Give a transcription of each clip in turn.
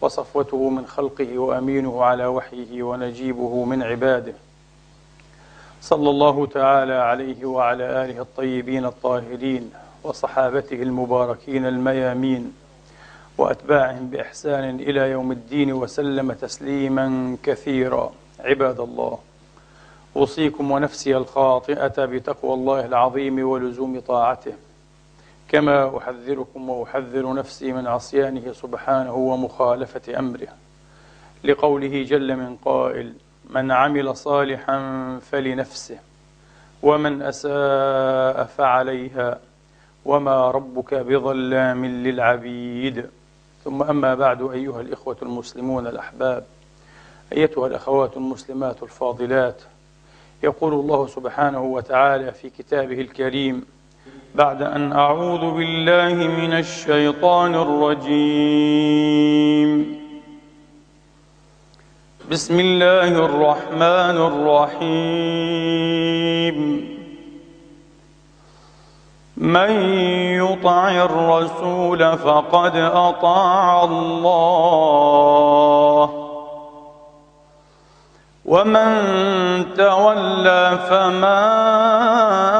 وصفوته من خلقه وأمينه على وحيه ونجيبه من عباده. صلى الله تعالى عليه وعلى آله الطيبين الطاهرين وصحابته المباركين الميامين وأتباعهم بإحسان إلى يوم الدين وسلم تسليما كثيرا. عباد الله أوصيكم ونفسي الخاطئة بتقوى الله العظيم ولزوم طاعته. كما أحذركم وأحذر نفسي من عصيانه سبحانه ومخالفة أمره. لقوله جل من قائل من عمل صالحا فلنفسه ومن أساء فعليها وما ربك بظلام للعبيد. ثم أما بعد أيها الإخوة المسلمون الأحباب أيتها الأخوات المسلمات الفاضلات يقول الله سبحانه وتعالى في كتابه الكريم بعد أن أعوذ بالله من الشيطان الرجيم. بسم الله الرحمن الرحيم. من يطع الرسول فقد أطاع الله. ومن تولى فما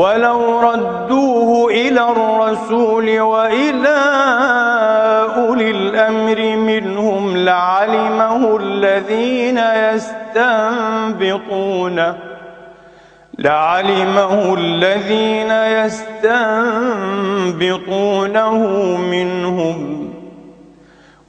ولو ردوه إلى الرسول وإلى أولي الأمر منهم لعلمه الذين يستنبطونه لعلمه الذين يستنبطونه منهم.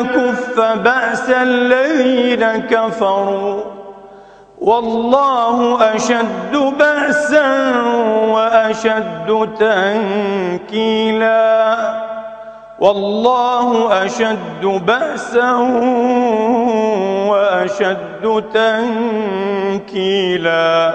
يكف بأس الذين كفروا. والله أشد بأسا وأشد تنكيلا. والله أشد بأسا وأشد تنكيلا.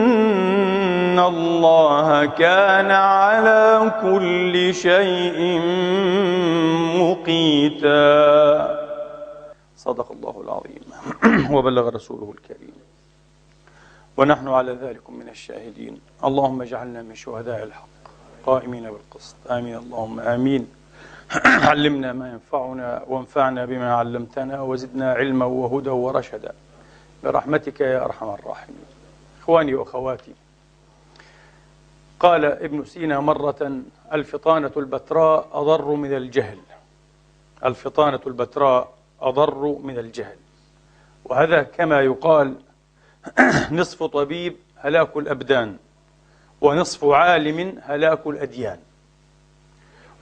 الله كان على كل شيء مقيتا. صدق الله العظيم. وبلغ رسوله الكريم. ونحن على ذلك من الشاهدين. اللهم اجعلنا من شهداء الحق قائمين بالقسط. آمين. اللهم آمين. علمنا ما ينفعنا وانفعنا بما علمتنا وزدنا علما وهدى ورشدا. برحمتك يا أرحم الراحمين. إخواني وأخواتي قال ابن سينا مرة الفطانة البتراء أضر من الجهل. الفطانة البتراء أضر من الجهل. وهذا كما يقال نصف طبيب هلاك الأبدان ونصف عالم هلاك الأديان.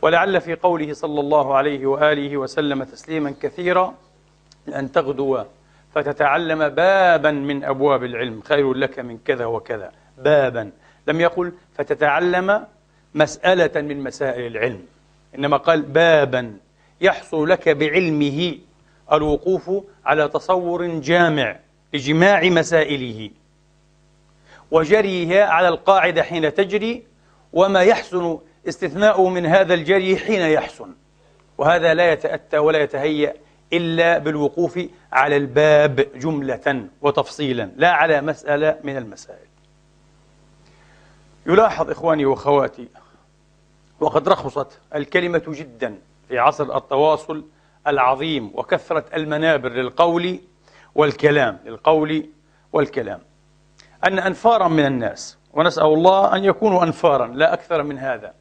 ولعل في قوله صلى الله عليه وآله وسلم تسليما كثيرا أن تغدو فتتعلم بابا من أبواب العلم. خير لك من كذا وكذا. بابا. لم يقل فتتعلم مسألة من مسائل العلم. إنما قال بابا يحصل لك بعلمه الوقوف على تصور جامع لجماع مسائله وجريها على القاعدة حين تجري وما يحسن استثناؤه من هذا الجري حين يحسن. وهذا لا يتأتى ولا يتهيأ إلا بالوقوف على الباب جملة وتفصيلا لا على مسألة من المسائل. يلاحظ إخواني وأخواتي وقد رخصت الكلمة جدا في عصر التواصل العظيم وكثرة المنابر للقول والكلام للقول والكلام. أن أنفارا من الناس ونسأل الله أن يكونوا أنفارا لا أكثر من هذا.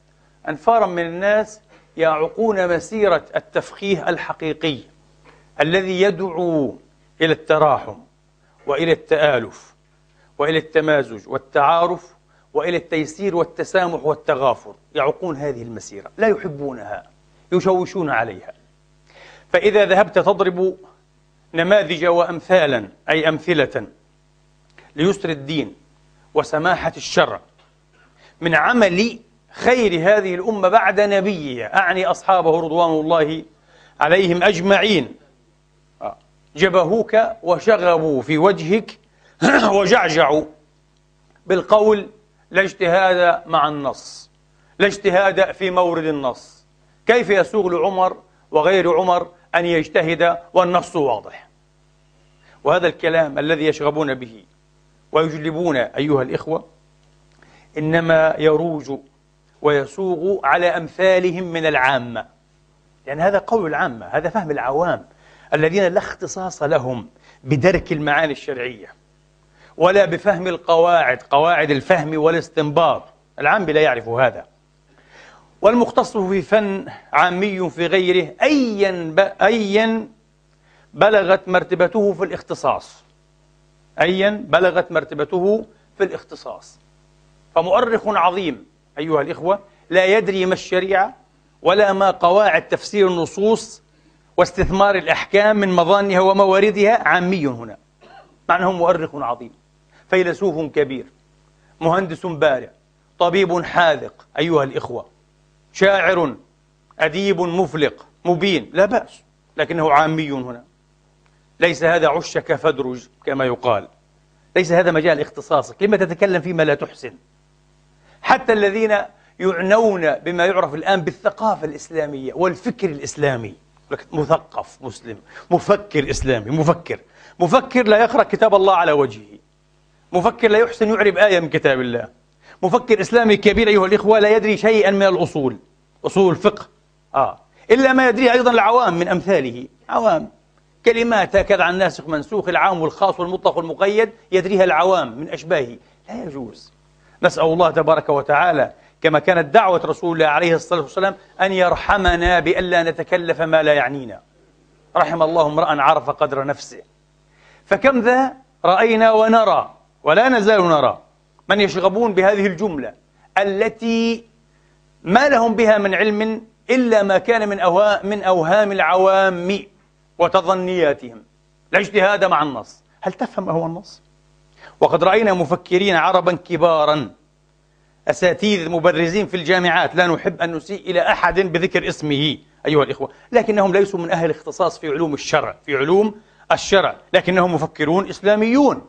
أنفارا من الناس يعقون مسيرة التفقيه الحقيقي الذي يدعو إلى التراحم وإلى التآلف وإلى التمازج والتعارف وإلى التيسير والتسامح والتغافر يعقون هذه المسيرة لا يحبونها يشوشون عليها فإذا ذهبت تضرب نماذج وأمثالا أي أمثلة ليسر الدين وسماحة الشرع من عمل خير هذه الأمة بعد نبيها أعني أصحابه رضوان الله عليهم أجمعين آه. جبهوك وشغبوا في وجهك وجعجعوا بالقول لا اجتهاد مع النص لا اجتهاد في مورد النص. كيف يسوغ لعمر وغير عمر أن يجتهد والنص واضح؟ وهذا الكلام الذي يشغبون به ويجلبون أيها الإخوة إنما يروج ويسوغ على أمثالهم من العامة. لأن هذا قول العامة هذا فهم العوام الذين لا اختصاص لهم بدرك المعاني الشرعية. ولا بفهم القواعد قواعد الفهم والاستنباط. العام لا يعرف هذا. والمختص في فن عامي في غيره أيا أيا بلغت مرتبته في الاختصاص. أيا بلغت مرتبته في الاختصاص. فمؤرخ عظيم أيها الإخوة لا يدري ما الشريعة ولا ما قواعد تفسير النصوص واستثمار الأحكام من مظانها ومواردها. عامي هنا مع أنه مؤرخ عظيم. فيلسوف كبير مهندس بارع طبيب حاذق أيها الإخوة شاعر أديب مفلق مبين لا بأس لكنه عامي هنا. ليس هذا عشك فدرج كما يقال. ليس هذا مجال اختصاصك. لما تتكلم فيما لا تحسن. حتى الذين يعنون بما يعرف الآن بالثقافة الإسلامية والفكر الإسلامي. مثقف مسلم مفكر إسلامي مفكر. مفكر لا يقرأ كتاب الله على وجهه. مفكر لا يحسن يعرب آية من كتاب الله. مفكر إسلامي كبير أيها الإخوة لا يدري شيئا من الأصول. أصول الفقه آه. إلا ما يدريه أيضا العوام من أمثاله. عوام. كلمات هكذا عن الناسخ منسوخ العام والخاص والمطلق والمقيد يدريها العوام من أشباهه. لا يجوز. نسأل الله تبارك وتعالى كما كانت دعوة رسول الله عليه الصلاة والسلام أن يرحمنا بألا نتكلف ما لا يعنينا. رحم الله امرأ عرف قدر نفسه. فكم ذا رأينا ونرى. ولا نزال نرى من يشغبون بهذه الجملة التي ما لهم بها من علم إلا ما كان من أوهام, من أوهام العوام وتظنياتهم. لا اجتهاد مع النص. هل تفهم ما هو النص؟ وقد رأينا مفكرين عربا كبارا. أساتذة مبرزين في الجامعات. لا نحب أن نسيء إلى أحد بذكر اسمه أيها الإخوة. لكنهم ليسوا من أهل الاختصاص في علوم الشرع في علوم الشرع. لكنهم مفكرون إسلاميون.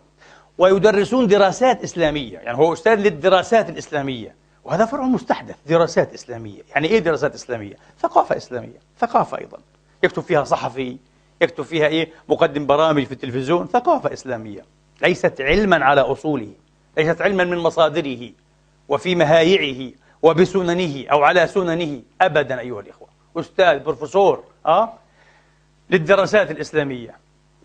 ويدرسون دراسات إسلامية. يعني هو أستاذ للدراسات الإسلامية. وهذا فرع مستحدث دراسات إسلامية. يعني إيه دراسات إسلامية؟ ثقافة إسلامية. ثقافة أيضا. يكتب فيها صحفي يكتب فيها إيه؟ مقدم برامج في التلفزيون. ثقافة إسلامية. ليست علما على أصوله. ليست علما من مصادره وفي مهايعه وبسننه أو على سننه أبدا أيها الإخوة. أستاذ بروفيسور أه؟ للدراسات الإسلامية.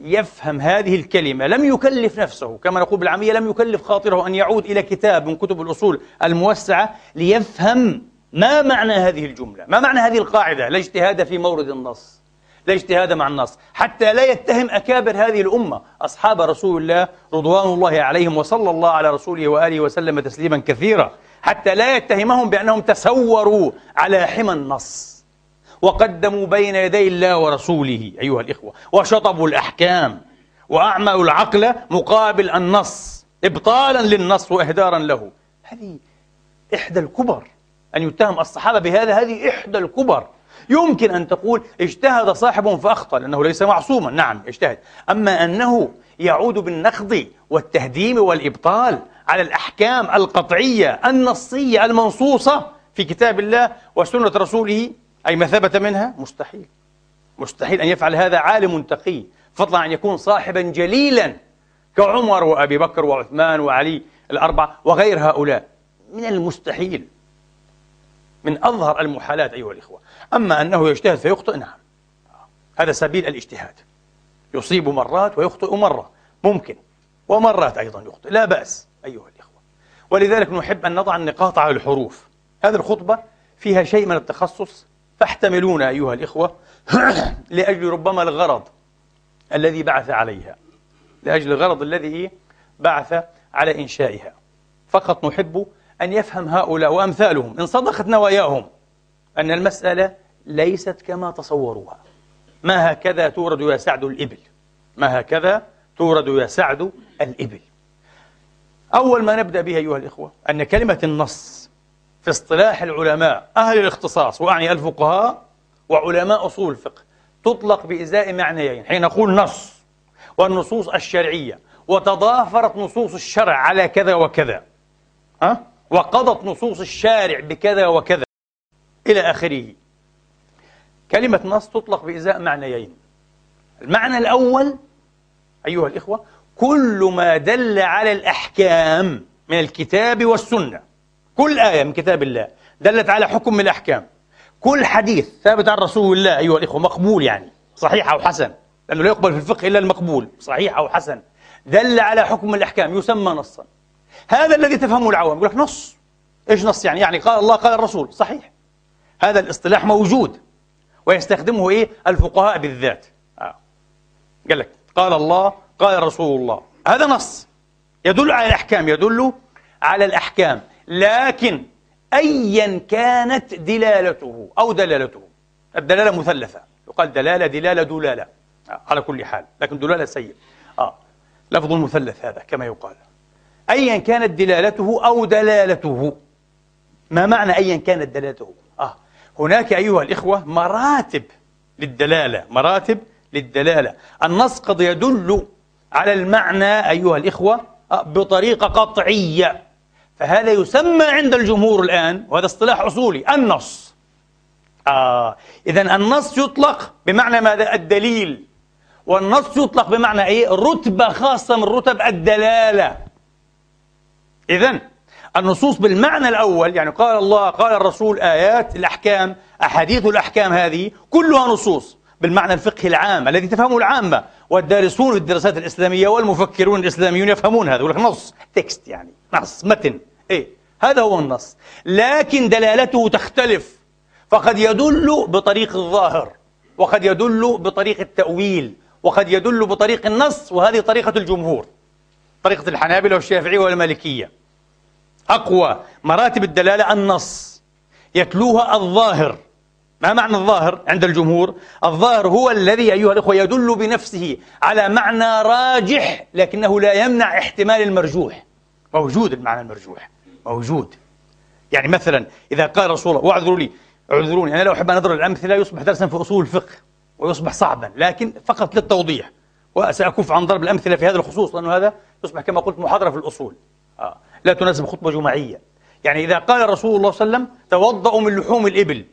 يفهم هذه الكلمة لم يكلف نفسه كما نقول بالعامية لم يكلف خاطره أن يعود إلى كتاب من كتب الأصول الموسعة ليفهم ما معنى هذه الجملة ما معنى هذه القاعدة لا اجتهاد في مورد النص لا اجتهاد مع النص حتى لا يتهم أكابر هذه الأمة أصحاب رسول الله رضوان الله عليهم وصلى الله على رسوله وآله وسلم تسليما كثيرا حتى لا يتهمهم بأنهم تسوروا على حمى النص. وقدموا بين يدي الله ورسوله أيها الإخوة. وشطبوا الأحكام وأعملوا العقل مقابل النص إبطالا للنص وإهدارا له. هذه إحدى الكبر. أن يتهم الصحابة بهذا هذه إحدى الكبر. يمكن أن تقول اجتهد صاحب فأخطأ لأنه ليس معصوما. نعم اجتهد. أما أنه يعود بالنقض والتهديم والإبطال على الأحكام القطعية النصية المنصوصة في كتاب الله وسنة رسوله أي ما ثبت منها؟ مستحيل. مستحيل أن يفعل هذا عالم تقي. فضلا عن يكون صاحبا جليلا كعمر وأبي بكر وعثمان وعلي الأربعة وغير هؤلاء. من المستحيل. من أظهر المحالات أيها الإخوة. أما أنه يجتهد فيخطئ نعم. هذا سبيل الاجتهاد. يصيب مرات ويخطئ مرة. ممكن. ومرات أيضا يخطئ. لا بأس أيها الإخوة. ولذلك نحب أن نضع النقاط على الحروف. هذه الخطبة فيها شيء من التخصص فاحتملونا أيها الإخوة لأجل ربما الغرض الذي بعث عليها. لأجل الغرض الذي بعث على إنشائها. فقط نحب أن يفهم هؤلاء وأمثالهم. إن صدقت نواياهم أن المسألة ليست كما تصوروها. ما هكذا تورد يا سعد الإبل؟ ما هكذا تورد يا سعد الإبل؟ أول ما نبدأ به أيها الإخوة أن كلمة النص في اصطلاح العلماء أهل الاختصاص وأعني الفقهاء وعلماء أصول الفقه تطلق بإزاء معنيين حين نقول نص والنصوص الشرعية وتضافرت نصوص الشرع على كذا وكذا. أه؟ وقضت نصوص الشارع بكذا وكذا. إلى آخره. كلمة نص تطلق بإزاء معنيين. المعنى الأول أيها الإخوة كل ما دل على الأحكام من الكتاب والسنة. كل آية من كتاب الله دلت على حكم من الأحكام. كل حديث ثابت عن رسول الله أيها الإخوة مقبول يعني صحيح أو حسن لأنه لا يقبل في الفقه إلا المقبول صحيح أو حسن. دل على حكم من الأحكام يسمى نصا. هذا الذي تفهمه العوام يقول لك نص. إيش نص يعني؟ يعني قال الله قال الرسول صحيح. هذا الاصطلاح موجود ويستخدمه إيه؟ الفقهاء بالذات. آه. قال لك قال الله قال رسول الله. هذا نص. يدل على الأحكام يدل على الأحكام. لكن أيا كانت دلالته أو دلالته. الدلالة مثلثة. يقال دلالة دلالة دلالة. آه. على كل حال. لكن دلالة سيء آه. لفظ المثلث هذا كما يقال. أيا كانت دلالته أو دلالته. ما معنى أيا كانت دلالته؟ آه هناك أيها الإخوة مراتب للدلالة. مراتب للدلالة. النص قد يدل على المعنى أيها الإخوة آه، بطريقة قطعية. فهذا يسمى عند الجمهور الآن وهذا اصطلاح أصولي النص. آه إذا النص يطلق بمعنى ماذا؟ الدليل. والنص يطلق بمعنى إيه؟ رتبة خاصة من رتب الدلالة. إذا النصوص بالمعنى الأول يعني قال الله قال الرسول آيات الأحكام أحاديث الأحكام هذه كلها نصوص بالمعنى الفقهي العام الذي تفهمه العامة. والدارسون في الدراسات الإسلامية والمفكرون الإسلاميون يفهمون هذا يقول لك نص تكست يعني. نص متن. إيه هذا هو النص. لكن دلالته تختلف. فقد يدل بطريق الظاهر وقد يدل بطريق التأويل وقد يدل بطريق النص وهذه طريقة الجمهور. طريقة الحنابلة والشافعية والمالكية. أقوى مراتب الدلالة النص. يتلوها الظاهر. ما معنى الظاهر عند الجمهور؟ الظاهر هو الذي أيها الأخوة يدل بنفسه على معنى راجح لكنه لا يمنع احتمال المرجوح. موجود المعنى المرجوح موجود. يعني مثلا إذا قال رسول الله واعذروا لي اعذروني أنا لو أحب أن أضرب الأمثلة يصبح درسا في أصول الفقه ويصبح صعبا لكن فقط للتوضيح. وسأكف عن ضرب الأمثلة في هذا الخصوص لأنه هذا تصبح كما قلت محاضرة في الأصول. آه. لا تناسب خطبة جماعية. يعني إذا قال رسول الله صلى الله عليه وسلم توضأوا من لحوم الإبل.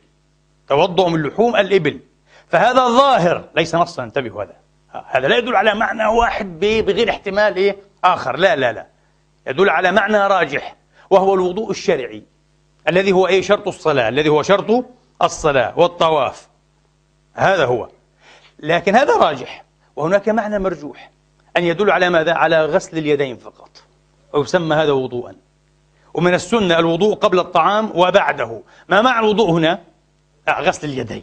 توضأوا من لحوم الإبل. فهذا ظاهر. ليس نصا. انتبهوا هذا. آه. هذا لا يدل على معنى واحد بغير احتمال إيه؟ آخر. لا لا لا. يدل على معنى راجح وهو الوضوء الشرعي الذي هو أي شرط الصلاة الذي هو شرط الصلاة والطواف. هذا هو. لكن هذا راجح وهناك معنى مرجوح أن يدل على ماذا؟ على غسل اليدين فقط. ويسمى هذا وضوءا. ومن السنة الوضوء قبل الطعام وبعده. ما معنى الوضوء هنا؟ آه، غسل اليدين.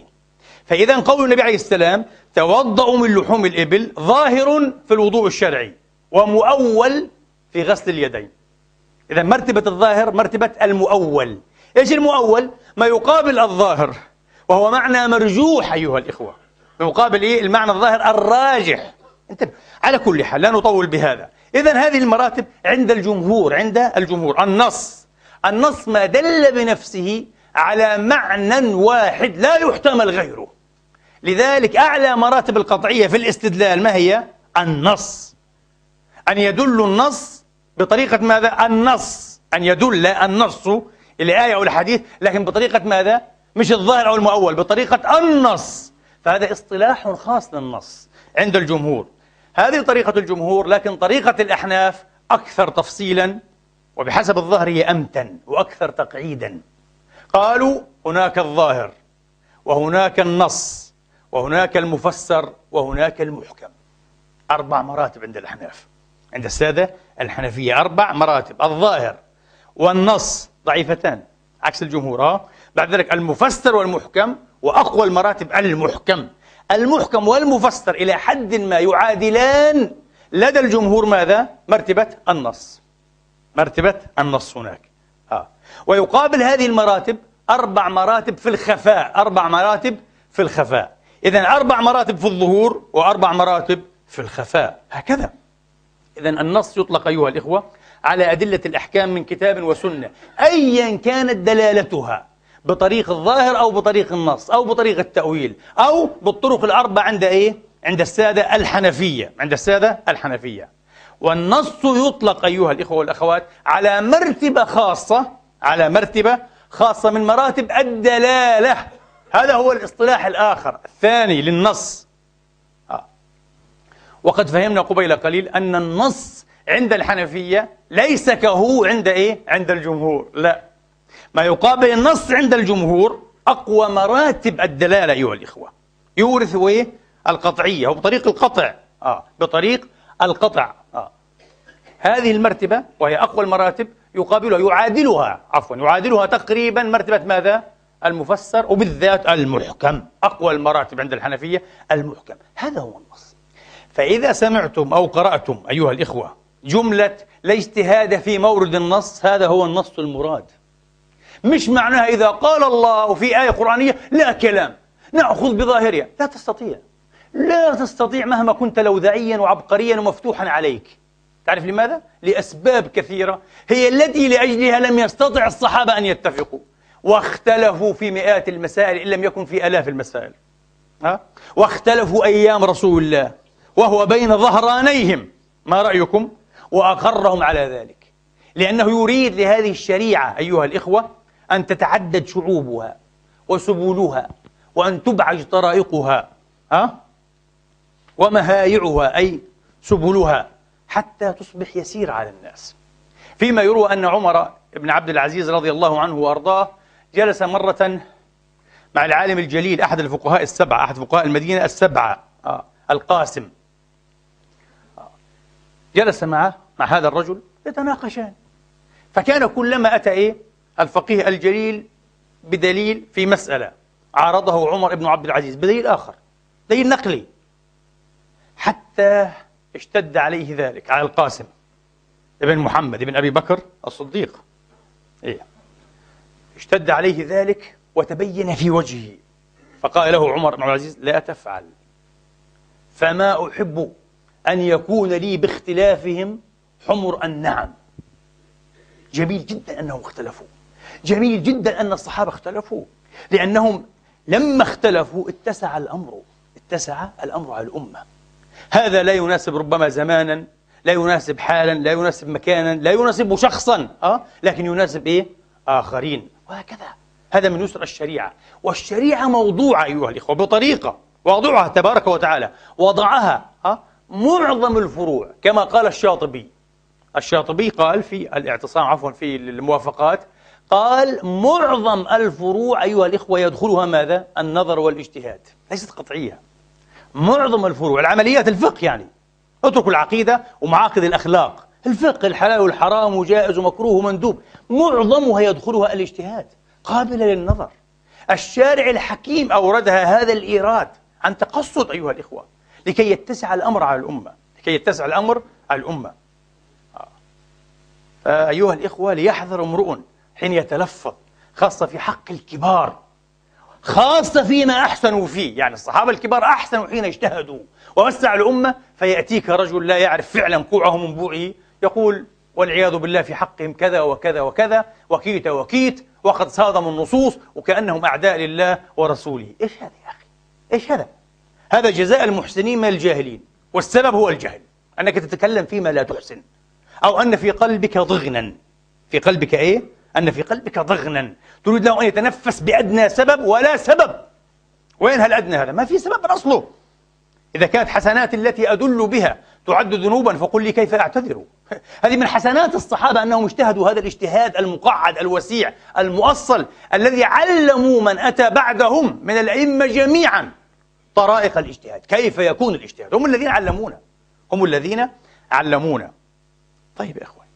فإذا قول النبي عليه السلام توضأوا من لحوم الإبل ظاهر في الوضوء الشرعي ومؤول في غسل اليدين. إذا مرتبة الظاهر مرتبة المؤول. إيش المؤول؟ ما يقابل الظاهر وهو معنى مرجوح أيها الإخوة. مقابل إيه؟ المعنى الظاهر الراجح. انتبه. على كل حال لا نطول بهذا. إذا هذه المراتب عند الجمهور عند الجمهور. النص. النص ما دل بنفسه على معنى واحد لا يحتمل غيره. لذلك أعلى مراتب القطعية في الاستدلال ما هي؟ النص. أن يدل النص بطريقة ماذا؟ النص. أن يدل النص الآية أو الحديث لكن بطريقة ماذا؟ مش الظاهر أو المؤول بطريقة النص. فهذا اصطلاح خاص للنص عند الجمهور. هذه طريقة الجمهور لكن طريقة الأحناف أكثر تفصيلا وبحسب الظاهر هي أمتن وأكثر تقعيدا. قالوا هناك الظاهر وهناك النص وهناك المفسر وهناك المحكم. أربع مراتب عند الأحناف. عند السادة الحنفية. أربع مراتب. الظاهر والنص ضعيفتان. عكس الجمهور آه بعد ذلك المفسر والمحكم وأقوى المراتب المحكم. المحكم والمفسر إلى حد ما يعادلان لدى الجمهور ماذا؟ مرتبة النص. مرتبة النص هناك. آه. ويقابل هذه المراتب أربع مراتب في الخفاء. أربع مراتب في الخفاء. إذا أربع مراتب في الظهور وأربع مراتب في الخفاء. هكذا. إذا النص يطلق أيها الإخوة على أدلة الأحكام من كتاب وسنة أيا كانت دلالتها بطريق الظاهر أو بطريق النص أو بطريق التأويل أو بالطرق الأربع عند إيه؟ عند السادة الحنفية عند السادة الحنفية والنص يطلق أيها الإخوة والأخوات على مرتبة خاصة على مرتبة خاصة من مراتب الدلالة هذا هو الاصطلاح الآخر الثاني للنص. وقد فهمنا قبيل قليل أن النص عند الحنفية ليس كهو عند إيه؟ عند الجمهور لا ما يقابل النص عند الجمهور أقوى مراتب الدلالة أيها الإخوة يورث إيه؟ القطعية وبطريق القطع آه. بطريق القطع آه. هذه المرتبة وهي أقوى المراتب يقابلها يعادلها عفوا يعادلها تقريبا مرتبة ماذا؟ المفسر وبالذات المحكم أقوى المراتب عند الحنفية المحكم هذا هو النص فإذا سمعتم أو قرأتم أيها الإخوة جملة لا اجتهاد في مورد النص هذا هو النص المراد. مش معناها إذا قال الله في آية قرآنية لا كلام نأخذ بظاهرها. لا تستطيع. لا تستطيع مهما كنت لوذعيا وعبقريا ومفتوحا عليك. تعرف لماذا؟ لأسباب كثيرة. هي التي لأجلها لم يستطع الصحابة أن يتفقوا. واختلفوا في مئات المسائل إن لم يكن في آلاف المسائل. ها؟ واختلفوا أيام رسول الله. وهو بين ظهرانيهم ما رأيكم؟ وأقرهم على ذلك لأنه يريد لهذه الشريعة أيها الإخوة أن تتعدد شعوبها وسبلها وأن تبعج طرائقها ها؟ ومهايعها أي سبلها حتى تصبح يسير على الناس فيما يروى أن عمر بن عبد العزيز رضي الله عنه وأرضاه جلس مرة مع العالم الجليل أحد الفقهاء السبعة أحد فقهاء المدينة السبعة آه القاسم جلس معه مع هذا الرجل يتناقشان. فكان كلما أتى إيه؟ الفقيه الجليل بدليل في مسألة. عارضه عمر بن عبد العزيز بدليل آخر دليل نقلي. حتى اشتد عليه ذلك على القاسم ابن محمد ابن أبي بكر الصديق. إيه. اشتد عليه ذلك وتبين في وجهه. فقال له عمر بن عبد العزيز لا تفعل فما أحب أن يكون لي باختلافهم حمر النعم. جميل جدا أنهم اختلفوا. جميل جدا أن الصحابة اختلفوا. لأنهم لما اختلفوا اتسع الأمر اتسع الأمر على الأمة. هذا لا يناسب ربما زمانا لا يناسب حالا لا يناسب مكانا لا يناسب شخصا أه؟ لكن يناسب إيه؟ آخرين. وهكذا. هذا من يسر الشريعة. والشريعة موضوعة أيها الإخوة بطريقة وضعها تبارك وتعالى. وضعها أه؟ معظم الفروع كما قال الشاطبي. الشاطبي قال في الاعتصام عفوا في الموافقات قال معظم الفروع أيها الإخوة يدخلها ماذا؟ النظر والاجتهاد. ليست قطعية. معظم الفروع العمليات الفقه يعني. اتركوا العقيدة ومعاقد الأخلاق. الفقه الحلال والحرام وجائز ومكروه ومندوب. معظمها يدخلها الاجتهاد قابلة للنظر. الشارع الحكيم أوردها هذا الإيراد عن تقصد أيها الإخوة. لكي يتسع الأمر على الأمة لكي يتسع الأمر على الأمة آه، أيها الإخوة ليحذر امرؤ حين يتلفظ خاصة في حق الكبار خاصة فيما أحسنوا فيه يعني الصحابة الكبار أحسنوا حين اجتهدوا ووسع الأمة فيأتيك رجل لا يعرف فعلا كوعه من بوعه يقول والعياذ بالله في حقهم كذا وكذا وكذا وكيت وكيت وقد صادموا النصوص وكأنهم أعداء لله ورسوله إيش هذا يا أخي؟ إيش هذا؟ هذا جزاء المحسنين من الجاهلين. والسبب هو الجهل. أنك تتكلم فيما لا تحسن. أو أن في قلبك ضغنا. في قلبك إيه؟ أن في قلبك ضغنا. تريد له أن يتنفس بأدنى سبب ولا سبب. وين هالأدنى هذا؟ ما في سبب من أصله. إذا كانت حسنات التي أدل بها تعد ذنوبا فقل لي كيف أعتذر؟ هذه من حسنات الصحابة أنهم اجتهدوا. هذا الاجتهاد المقعد الوسيع المؤصل الذي علموا من أتى بعدهم من الأئمة جميعا. طرائق الاجتهاد كيف يكون الاجتهاد هم الذين علمونا هم الذين علمونا طيب يا إخوان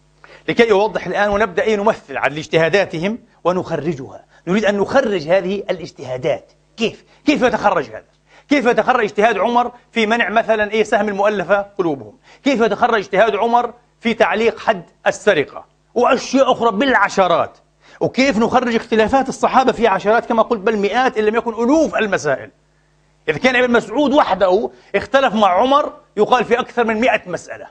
لكي أوضح الآن ونبدأ أي نمثل على اجتهاداتهم ونخرجها نريد أن نخرج هذه الاجتهادات كيف؟ كيف يتخرج هذا؟ كيف يتخرج اجتهاد عمر في منع مثلا إيه سهم المؤلفة قلوبهم؟ كيف يتخرج اجتهاد عمر في تعليق حد السرقة؟ وأشياء أخرى بالعشرات. وكيف نخرج اختلافات الصحابة في عشرات كما قلت بل مئات إن لم يكن ألوف المسائل. إذا كان إبن مسعود وحده اختلف مع عمر يقال في أكثر من مئة مسألة.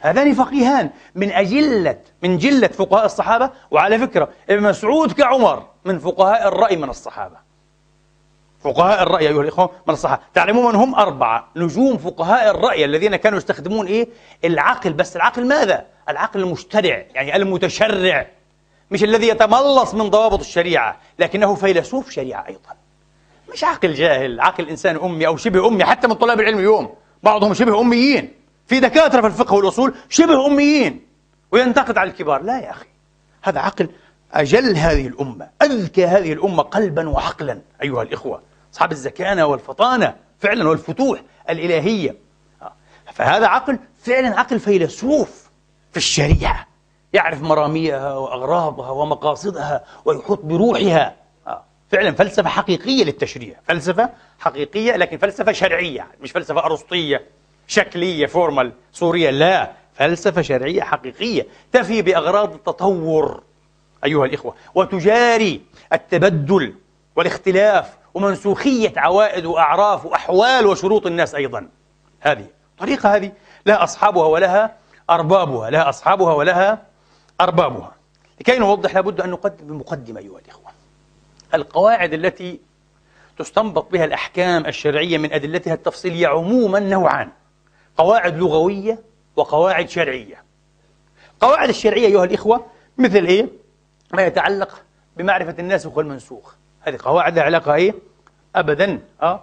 هذان فقيهان من أجلة من جلة فقهاء الصحابة وعلى فكرة إبن مسعود كعمر من فقهاء الرأي من الصحابة. فقهاء الرأي أيها الإخوة من الصحابة. تعلمون من هم أربعة. نجوم فقهاء الرأي الذين كانوا يستخدمون إيه؟ العقل. بس العقل ماذا؟ العقل المشترع يعني المتشرع. مش الذي يتملص من ضوابط الشريعة لكنه فيلسوف شريعة أيضا. مش عقل جاهل عقل إنسان أمي أو شبه أمي حتى من طلاب العلم اليوم. بعضهم شبه أميين. في دكاترة في الفقه والأصول شبه أميين. وينتقد على الكبار. لا يا أخي هذا عقل أجل هذه الأمة أذكى هذه الأمة قلبا وعقلا أيها الإخوة. أصحاب الزكانة والفطانة فعلا والفتوح الإلهية. فهذا عقل فعلا عقل فيلسوف في الشريعة. يعرف مراميها وأغراضها ومقاصدها ويحط بروحها. فعلا فلسفة حقيقية للتشريع. فلسفة حقيقية لكن فلسفة شرعية مش فلسفة أرسطية شكلية فورمال صورية لا فلسفة شرعية حقيقية تفي بأغراض التطور أيها الإخوة وتجاري التبدل والاختلاف ومنسوخية عوائد وأعراف وأحوال وشروط الناس أيضا. هذه الطريقة هذه لها أصحابها ولها أربابها لها أصحابها ولها أربابها. لكي نوضح لابد أن نقدم بمقدمة أيها الإخوة. القواعد التي تستنبط بها الأحكام الشرعية من أدلتها التفصيلية عموما نوعان قواعد لغوية وقواعد شرعية قواعد الشرعية أيها الإخوة مثل إيه؟ ما يتعلق بمعرفة الناسخ والمنسوخ هذه قواعد لها علاقة إيه؟ أبدا أه؟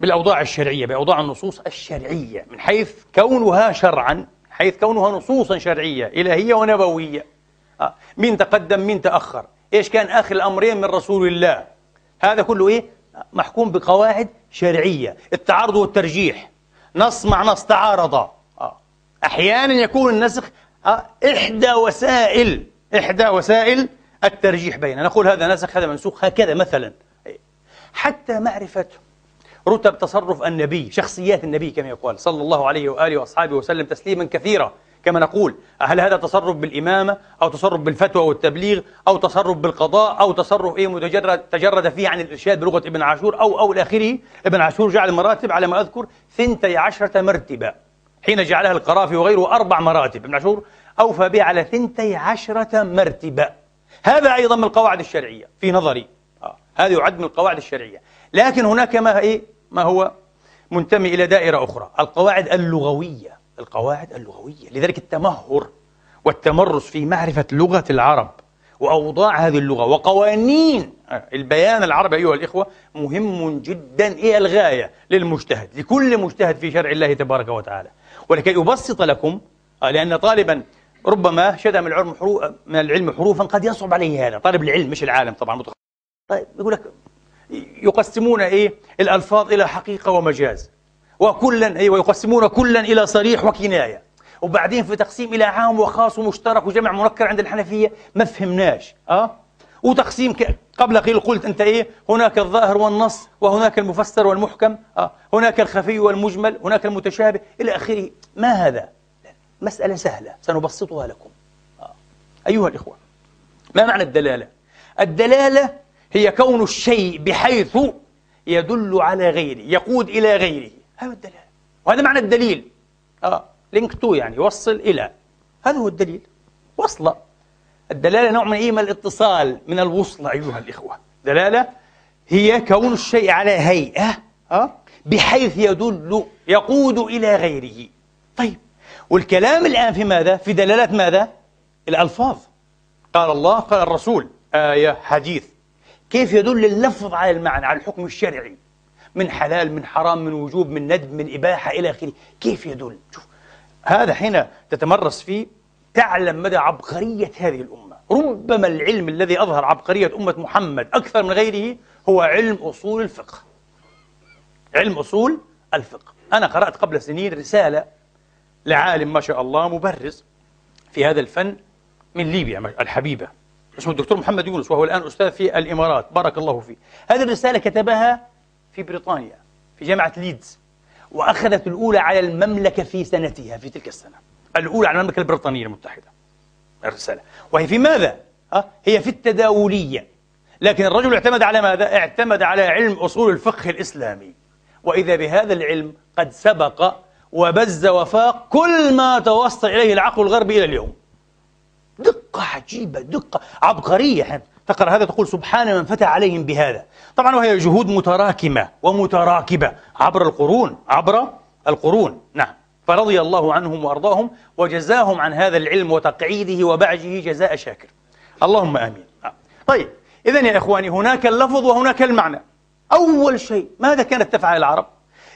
بالأوضاع الشرعية بأوضاع النصوص الشرعية من حيث كونها شرعا حيث كونها نصوصا شرعية إلهية ونبوية أه؟ مين تقدم مين تأخر إيش كان آخر الأمرين من رسول الله هذا كله إيه؟ محكوم بقواعد شرعية التعارض والترجيح نص مع نص تعارض آه. أحيانا يكون النسخ آه. إحدى وسائل إحدى وسائل الترجيح بين نقول هذا نسخ هذا منسوخ هكذا مثلا حتى معرفة رتب تصرف النبي شخصيات النبي كما يقال صلى الله عليه وآله وأصحابه وسلم تسليما كثيرا كما نقول هل هذا تصرف بالإمامة أو تصرف بالفتوى والتبليغ أو تصرف بالقضاء أو تصرف إيه متجرد تجرد فيه عن الإرشاد بلغة ابن عاشور أو أو آخره. ابن عاشور جعل المراتب على ما أذكر ثنتي عشرة مرتبة حين جعلها القرافي وغيره أربع مراتب. ابن عاشور أوفى بها على ثنتي عشرة مرتبة. هذا أيضا من القواعد الشرعية في نظري. آه. هذا يعد من القواعد الشرعية. لكن هناك ما إيه؟ ما هو منتمي إلى دائرة أخرى القواعد اللغوية. القواعد اللغوية. لذلك التمهر والتمرس في معرفة لغة العرب وأوضاع هذه اللغة وقوانين البيان العربي أيها الإخوة مهم جدا إلى الغاية للمجتهد لكل مجتهد في شرع الله تبارك وتعالى. ولكي أبسط لكم لأن طالبا ربما شدى من العلم من العلم حروفا قد يصعب عليه هذا. طالب العلم مش العالم طبعا. طيب يقول لك يقسمون إيه؟ الألفاظ إلى حقيقة ومجاز. وكلا إيه ويقسمون كلا إلى صريح وكناية. وبعدين في تقسيم إلى عام وخاص ومشترك وجمع منكر عند الحنفية ما فهمناش. آه؟ وتقسيم. قبل قليل قلت أنت إيه؟ هناك الظاهر والنص وهناك المفسر والمحكم. آه؟ هناك الخفي والمجمل هناك المتشابه إلى آخره. ما هذا؟ مسألة سهلة سنبسطها لكم. آه. أيها الإخوة ما معنى الدلالة؟ الدلالة هي كون الشيء بحيث يدل على غيره يقود إلى غيره. هذا الدلاله وهذا معنى الدليل. آه link to يعني يوصل إلى. هذا هو الدليل. وصلة. الدلالة نوع من إيه؟ من الاتصال من الوصلة أيها الإخوة. دلالة هي كون الشيء على هيئة أه؟ بحيث يدل يقود إلى غيره. طيب والكلام الآن في ماذا؟ في دلالة ماذا؟ الألفاظ. قال الله قال الرسول آية حديث. كيف يدل اللفظ على المعنى على الحكم الشرعي؟ من حلال من حرام من وجوب من ندب من إباحة إلى آخره. كيف يدل؟ شوف هذا حين تتمرس فيه تعلم مدى عبقرية هذه الأمة. ربما العلم الذي أظهر عبقرية أمة محمد أكثر من غيره هو علم أصول الفقه. علم أصول الفقه. أنا قرأت قبل سنين رسالة لعالم ما شاء الله مبرز في هذا الفن من ليبيا الحبيبة. اسمه الدكتور محمد يونس وهو الآن أستاذ في الإمارات. بارك الله فيه. هذه الرسالة كتبها في بريطانيا في جامعة ليدز وأخذت الأولى على المملكة في سنتها في تلك السنة. الأولى على المملكة البريطانية المتحدة. الرسالة. وهي في ماذا؟ أه؟ هي في التداولية. لكن الرجل اعتمد على ماذا؟ اعتمد على علم أصول الفقه الإسلامي. وإذا بهذا العلم قد سبق وبز وفاق كل ما توصل إليه العقل الغربي إلى اليوم. دقة عجيبة دقة عبقرية. تقرأ هذا تقول سبحان من فتح عليهم بهذا. طبعا وهي جهود متراكمة ومتراكبة عبر القرون عبر القرون. نعم. فرضي الله عنهم وأرضاهم وجزاهم عن هذا العلم وتقعيده وبعجه جزاء شاكر. اللهم آمين. طيب إذا يا إخواني هناك اللفظ وهناك المعنى. أول شيء ماذا كانت تفعل العرب؟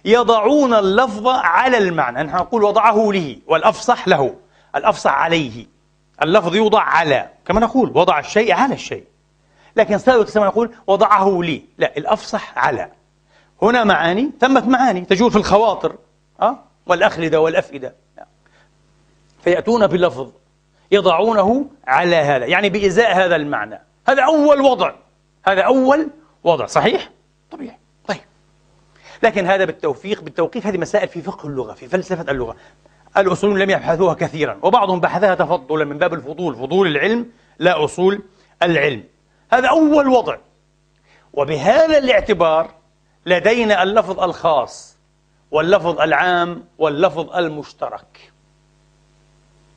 يضعون اللفظ على المعنى. نحن نقول وضعه له والأفصح له. الأفصح عليه. اللفظ يوضع على. كما نقول وضع الشيء على الشيء. لكن سابق كما نقول وضعه لي. لا الأفصح على. هنا معاني ثمة معاني. تجول في الخواطر أه؟ والأخلدة والأفئدة. فيأتون بلفظ يضعونه على هذا يعني بإزاء هذا المعنى. هذا أول وضع. هذا أول وضع. صحيح؟ طبيعي. طيب. لكن هذا بالتوفيق بالتوقيف هذه مسائل في فقه اللغة في فلسفة اللغة. الأصول لم يبحثوها كثيرا وبعضهم بحثها تفضلا من باب الفضول فضول العلم لا أصول العلم. هذا أول وضع. وبهذا الاعتبار لدينا اللفظ الخاص واللفظ العام واللفظ المشترك.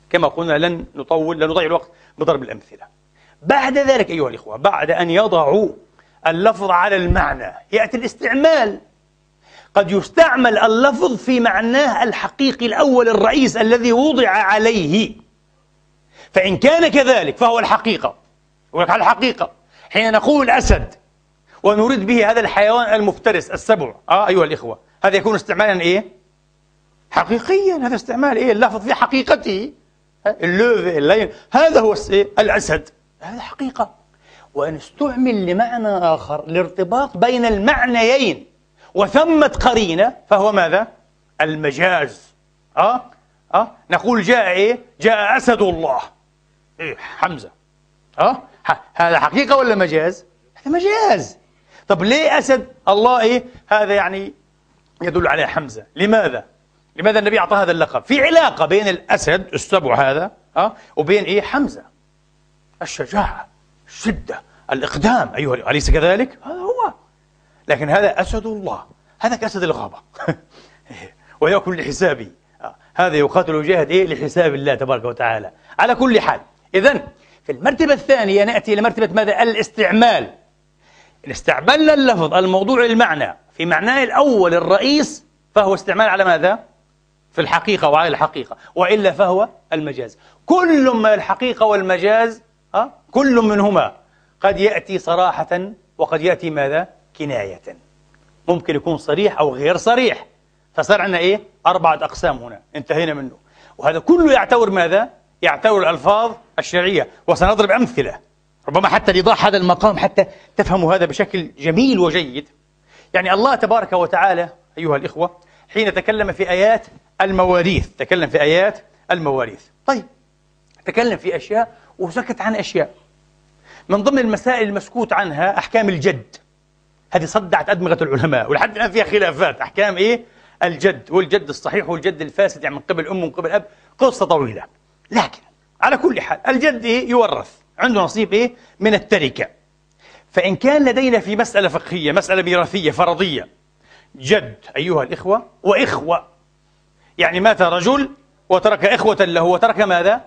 كما قلنا لن نطول لن نضيع الوقت بضرب الأمثلة. بعد ذلك أيها الإخوة بعد أن يضعوا اللفظ على المعنى يأتي الاستعمال. قد يستعمل اللفظ في معناه الحقيقي الأول الرئيس الذي وضع عليه. فإن كان كذلك فهو الحقيقة. يقول لك على الحقيقة حين نقول أسد ونريد به هذا الحيوان المفترس السبع آه أيها الإخوة هذا يكون استعمالا إيه؟ حقيقيا هذا استعمال إيه؟ اللفظ في حقيقته اللوف اللين هذا هو؟ الأسد هذا حقيقة وإن استعمل لمعنى آخر لارتباط بين المعنيين وثمة قرينة فهو ماذا؟ المجاز أه؟ أه؟ نقول جاء إيه؟ جاء أسد الله إيه حمزة أه؟ هذا حقيقة ولا مجاز؟ هذا مجاز طب ليه أسد الله إيه؟ هذا يعني يدل على حمزة لماذا؟ لماذا النبي أعطى هذا اللقب؟ في علاقة بين الأسد السبع هذا أه؟ وبين إيه؟ حمزة الشجاعة الشدة الإقدام أيها أليس كذلك؟ هذا هو لكن هذا أسد الله هذا كأسد الغابة ويأكل لحسابه آه. هذا يقاتل ويجاهد إيه لحساب الله تبارك وتعالى على كل حال إذا في المرتبة الثانية نأتي إلى مرتبة ماذا؟ الاستعمال استعملنا اللفظ الموضوع المعنى في معناه الأول الرئيس فهو استعمال على ماذا؟ في الحقيقة وعلى الحقيقة وإلا فهو المجاز كل من الحقيقة والمجاز أه؟ كل منهما قد يأتي صراحة وقد يأتي ماذا؟ كناية ممكن يكون صريح أو غير صريح فصار عندنا إيه؟ أربعة أقسام هنا انتهينا منه وهذا كله يعتبر ماذا؟ يعتبر الألفاظ الشرعية وسنضرب أمثلة. ربما حتى لإيضاح هذا المقام حتى تفهموا هذا بشكل جميل وجيد. يعني الله تبارك وتعالى أيها الإخوة حين تكلم في آيات المواريث تكلم في آيات المواريث. طيب تكلم في أشياء وسكت عن أشياء. من ضمن المسائل المسكوت عنها أحكام الجد. هذه صدعت أدمغة العلماء ولحد الآن فيها خلافات. أحكام إيه؟ الجد والجد الصحيح والجد الفاسد يعني من قبل أم ومن قبل أب قصة طويلة. لكن على كل حال الجد؟ يورث عنده نصيب إيه؟ من التركة فإن كان لدينا في مسألة فقهية مسألة ميراثية فرضية جد أيها الإخوة وإخوة يعني مات رجل وترك إخوة له وترك ماذا؟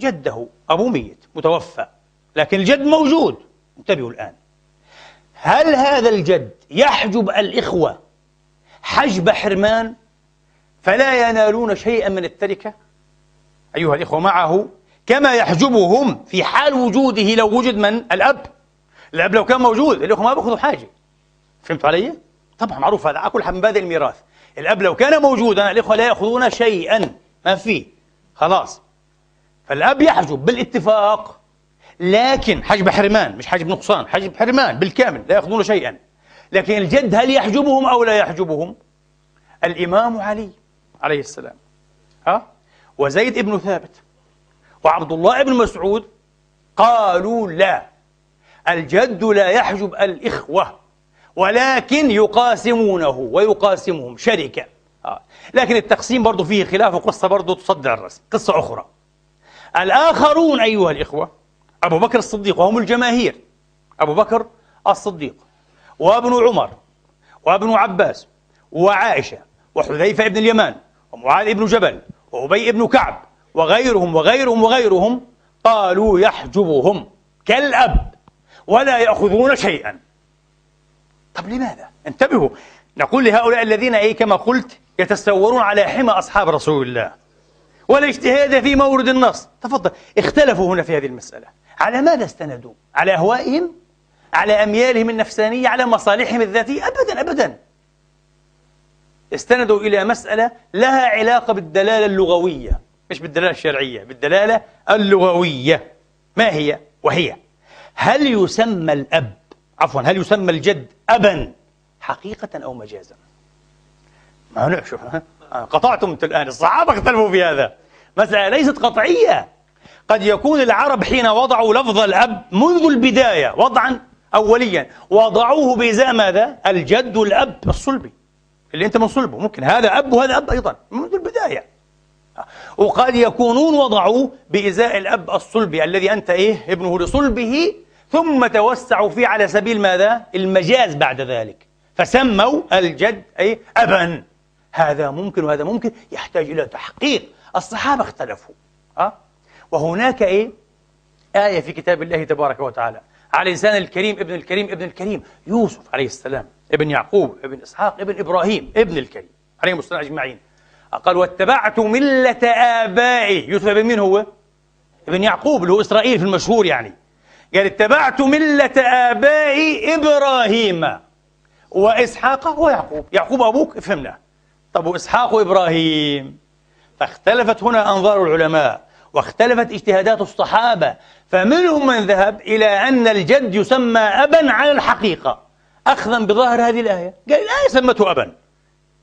جده أبو ميت متوفى لكن الجد موجود انتبهوا الآن هل هذا الجد يحجب الإخوة حجب حرمان فلا ينالون شيئا من التركة أيها الإخوة معه كما يحجبهم في حال وجوده لو وجد من؟ الأب. الأب لو كان موجود الأخوة ما بيأخذوا حاجة. فهمت علي؟ طبعا معروف هذا على كل حال من باب الميراث. الأب لو كان موجودا الإخوة لا يأخذون شيئا. ما فيه خلاص. فالأب يحجب بالاتفاق. لكن حجب حرمان مش حجب نقصان حجب حرمان بالكامل لا يأخذون شيئا. لكن الجد هل يحجبهم أو لا يحجبهم؟ الإمام علي عليه السلام. ها؟ وزيد بن ثابت وعبد الله بن مسعود قالوا لا الجد لا يحجب الإخوة ولكن يقاسمونه ويقاسمهم شركة آه. لكن التقسيم برضه فيه خلاف وقصة برضه تصدع الرأس قصة أخرى الآخرون أيها الإخوة أبو بكر الصديق وهم الجماهير أبو بكر الصديق وابن عمر وابن عباس وعائشة وحذيفة بن اليمان ومعاذ بن جبل وأبي بن كعب وغيرهم وغيرهم وغيرهم قالوا يحجبهم كالأب ولا يأخذون شيئا طب لماذا؟ انتبهوا نقول لهؤلاء الذين أي كما قلت يتسورون على حمى أصحاب رسول الله ولا اجتهاد في مورد النص تفضل اختلفوا هنا في هذه المسألة على ماذا استندوا؟ على أهوائهم؟ على أميالهم النفسانية؟ على مصالحهم الذاتية؟ أبدا أبدا استندوا إلى مسألة لها علاقة بالدلالة اللغوية مش بالدلالة الشرعية بالدلالة اللغوية ما هي؟ وهي هل يسمى الأب عفوا هل يسمى الجد أبا حقيقة أو مجازا؟ ما نعشف قطعتم الآن الصحابة اختلفوا في هذا مسألة ليست قطعية قد يكون العرب حين وضعوا لفظ الأب منذ البداية وضعا أوليا وضعوه بإزاء ماذا؟ الجد الأب الصلبي اللي أنت من صلبه ممكن. هذا أب وهذا أب أيضا منذ البداية. وقد يكونون وضعوا بإزاء الأب الصلبي الذي أنت إيه؟ ابنه لصلبه ثم توسعوا فيه على سبيل ماذا؟ المجاز بعد ذلك. فسموا الجد أي أبا. هذا ممكن وهذا ممكن يحتاج إلى تحقيق. الصحابة اختلفوا. أه؟ وهناك إيه؟ آية في كتاب الله تبارك وتعالى. على لسان الكريم ابن الكريم ابن الكريم يوسف عليه السلام. ابن يعقوب ابن إسحاق ابن إبراهيم ابن الكريم عليهم السلام أجمعين. قال واتبعت ملة آبائي. يوسف ابن مين هو؟ ابن يعقوب اللي هو إسرائيل في المشهور يعني. قال اتبعت ملة آبائي إبراهيم وإسحاق ويعقوب. يعقوب أبوك فهمنا. طب وإسحاق وإبراهيم؟ فاختلفت هنا أنظار العلماء واختلفت اجتهادات الصحابة فمنهم من ذهب إلى أن الجد يسمى أبا على الحقيقة. أخذا بظاهر هذه الآية. قال الآية سمته أبا.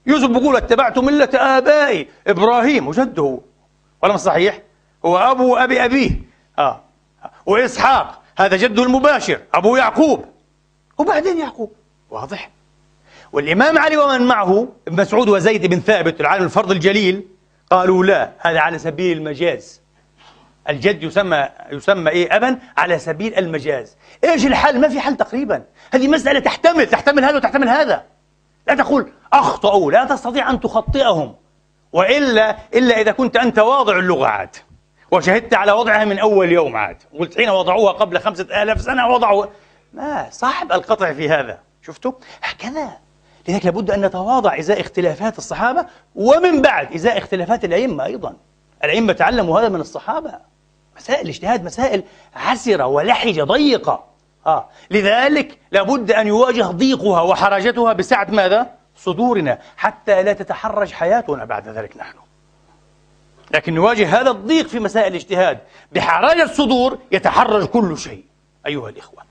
يوسف بيقول اتبعت ملة آبائي إبراهيم وجده. ولا صحيح؟ هو أبو أبي أبيه. آه. وإسحاق هذا جده المباشر أبو يعقوب. وبعدين يعقوب. واضح. والإمام علي ومن معه ابن مسعود وزيد بن ثابت العالم الفرض الجليل قالوا لا هذا على سبيل المجاز. الجد يسمى يسمى إيه؟ ابا على سبيل المجاز. إيش الحل؟ ما في حل تقريبا. هذه مسألة تحتمل. تحتمل هذا وتحتمل هذا. لا تقول أخطأوا. لا تستطيع أن تخطئهم. والا إلا إذا كنت أنت واضع اللغة عاد. وشهدت على وضعها من أول يوم عاد. قلت حين وضعوها قبل خمسة آلاف سنة وضعوا ما صاحب القطع في هذا. شفتوا؟ هكذا. لذلك لابد أن نتواضع إزاء اختلافات الصحابة. ومن بعد إزاء اختلافات الأئمة أيضا. الأئمة تعلموا هذا من الصحابة. مسائل الاجتهاد مسائل عسرة ولحجة ضيقة. آه. لذلك لابد أن يواجه ضيقها وحرجتها بسعة ماذا؟ صدورنا حتى لا تتحرج حياتنا بعد ذلك نحن. لكن نواجه هذا الضيق في مسائل الاجتهاد بحرجة صدور يتحرج كل شيء. أيها الإخوة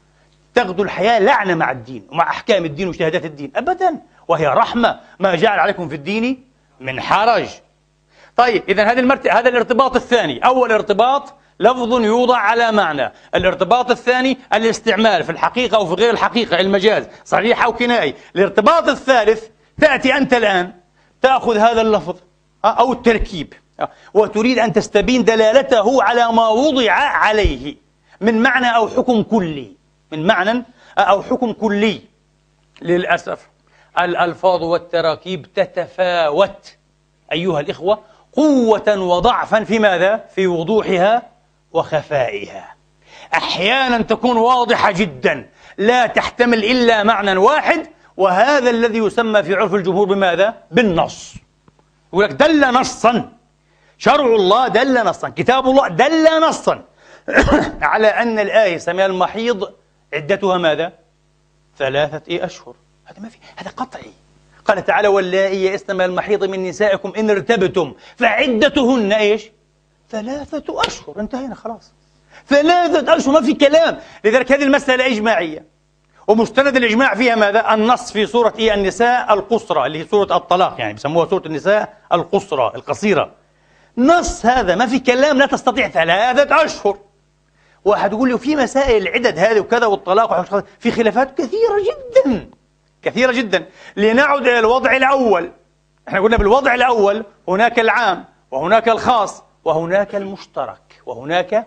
تغدو الحياة لعنة مع الدين ومع أحكام الدين واجتهادات الدين. أبدا. وهي رحمة ما جعل عليكم في الدين من حرج. طيب إذا هذه المرتبة هذا الارتباط الثاني. أول ارتباط لفظ يوضع على معنى. الارتباط الثاني الاستعمال في الحقيقة أو في غير الحقيقة المجاز صريح أو كنائي. الارتباط الثالث تأتي أنت الآن تأخذ هذا اللفظ أو التركيب وتريد أن تستبين دلالته على ما وضع عليه من معنى أو حكم كلي من معنى أو حكم كلي. للأسف الألفاظ والتراكيب تتفاوت. أيها الإخوة قوة وضعفا في ماذا؟ في وضوحها وخفائها. أحيانا تكون واضحة جدا لا تحتمل إلا معنى واحد وهذا الذي يسمى في عرف الجمهور بماذا؟ بالنص. يقول لك دل نصا. شرع الله دل نصا كتاب الله دل نصا. على أن الآية سميها المحيض عدتها ماذا؟ ثلاثة إيه أشهر. هذا ما في هذا قطعي. قال تعالى واللائي يئسن من المحيض من نسائكم إن ارتبتم. فعدتهن إيش؟ ثلاثة أشهر. انتهينا خلاص. ثلاثة أشهر ما في كلام. لذلك هذه المسألة إجماعية. ومستند الإجماع فيها ماذا؟ النص في سورة إيه؟ النساء القصرى اللي هي سورة الطلاق يعني بسموها سورة النساء القصرى القصيرة. نص هذا ما في كلام لا تستطيع ثلاثة أشهر. واحد يقول لي في مسائل العدد هذه وكذا والطلاق في خلافات كثيرة جدا. كثيرة جدا. لنعد إلى الوضع الأول. إحنا قلنا بالوضع الأول هناك العام وهناك الخاص. وهناك المشترك وهناك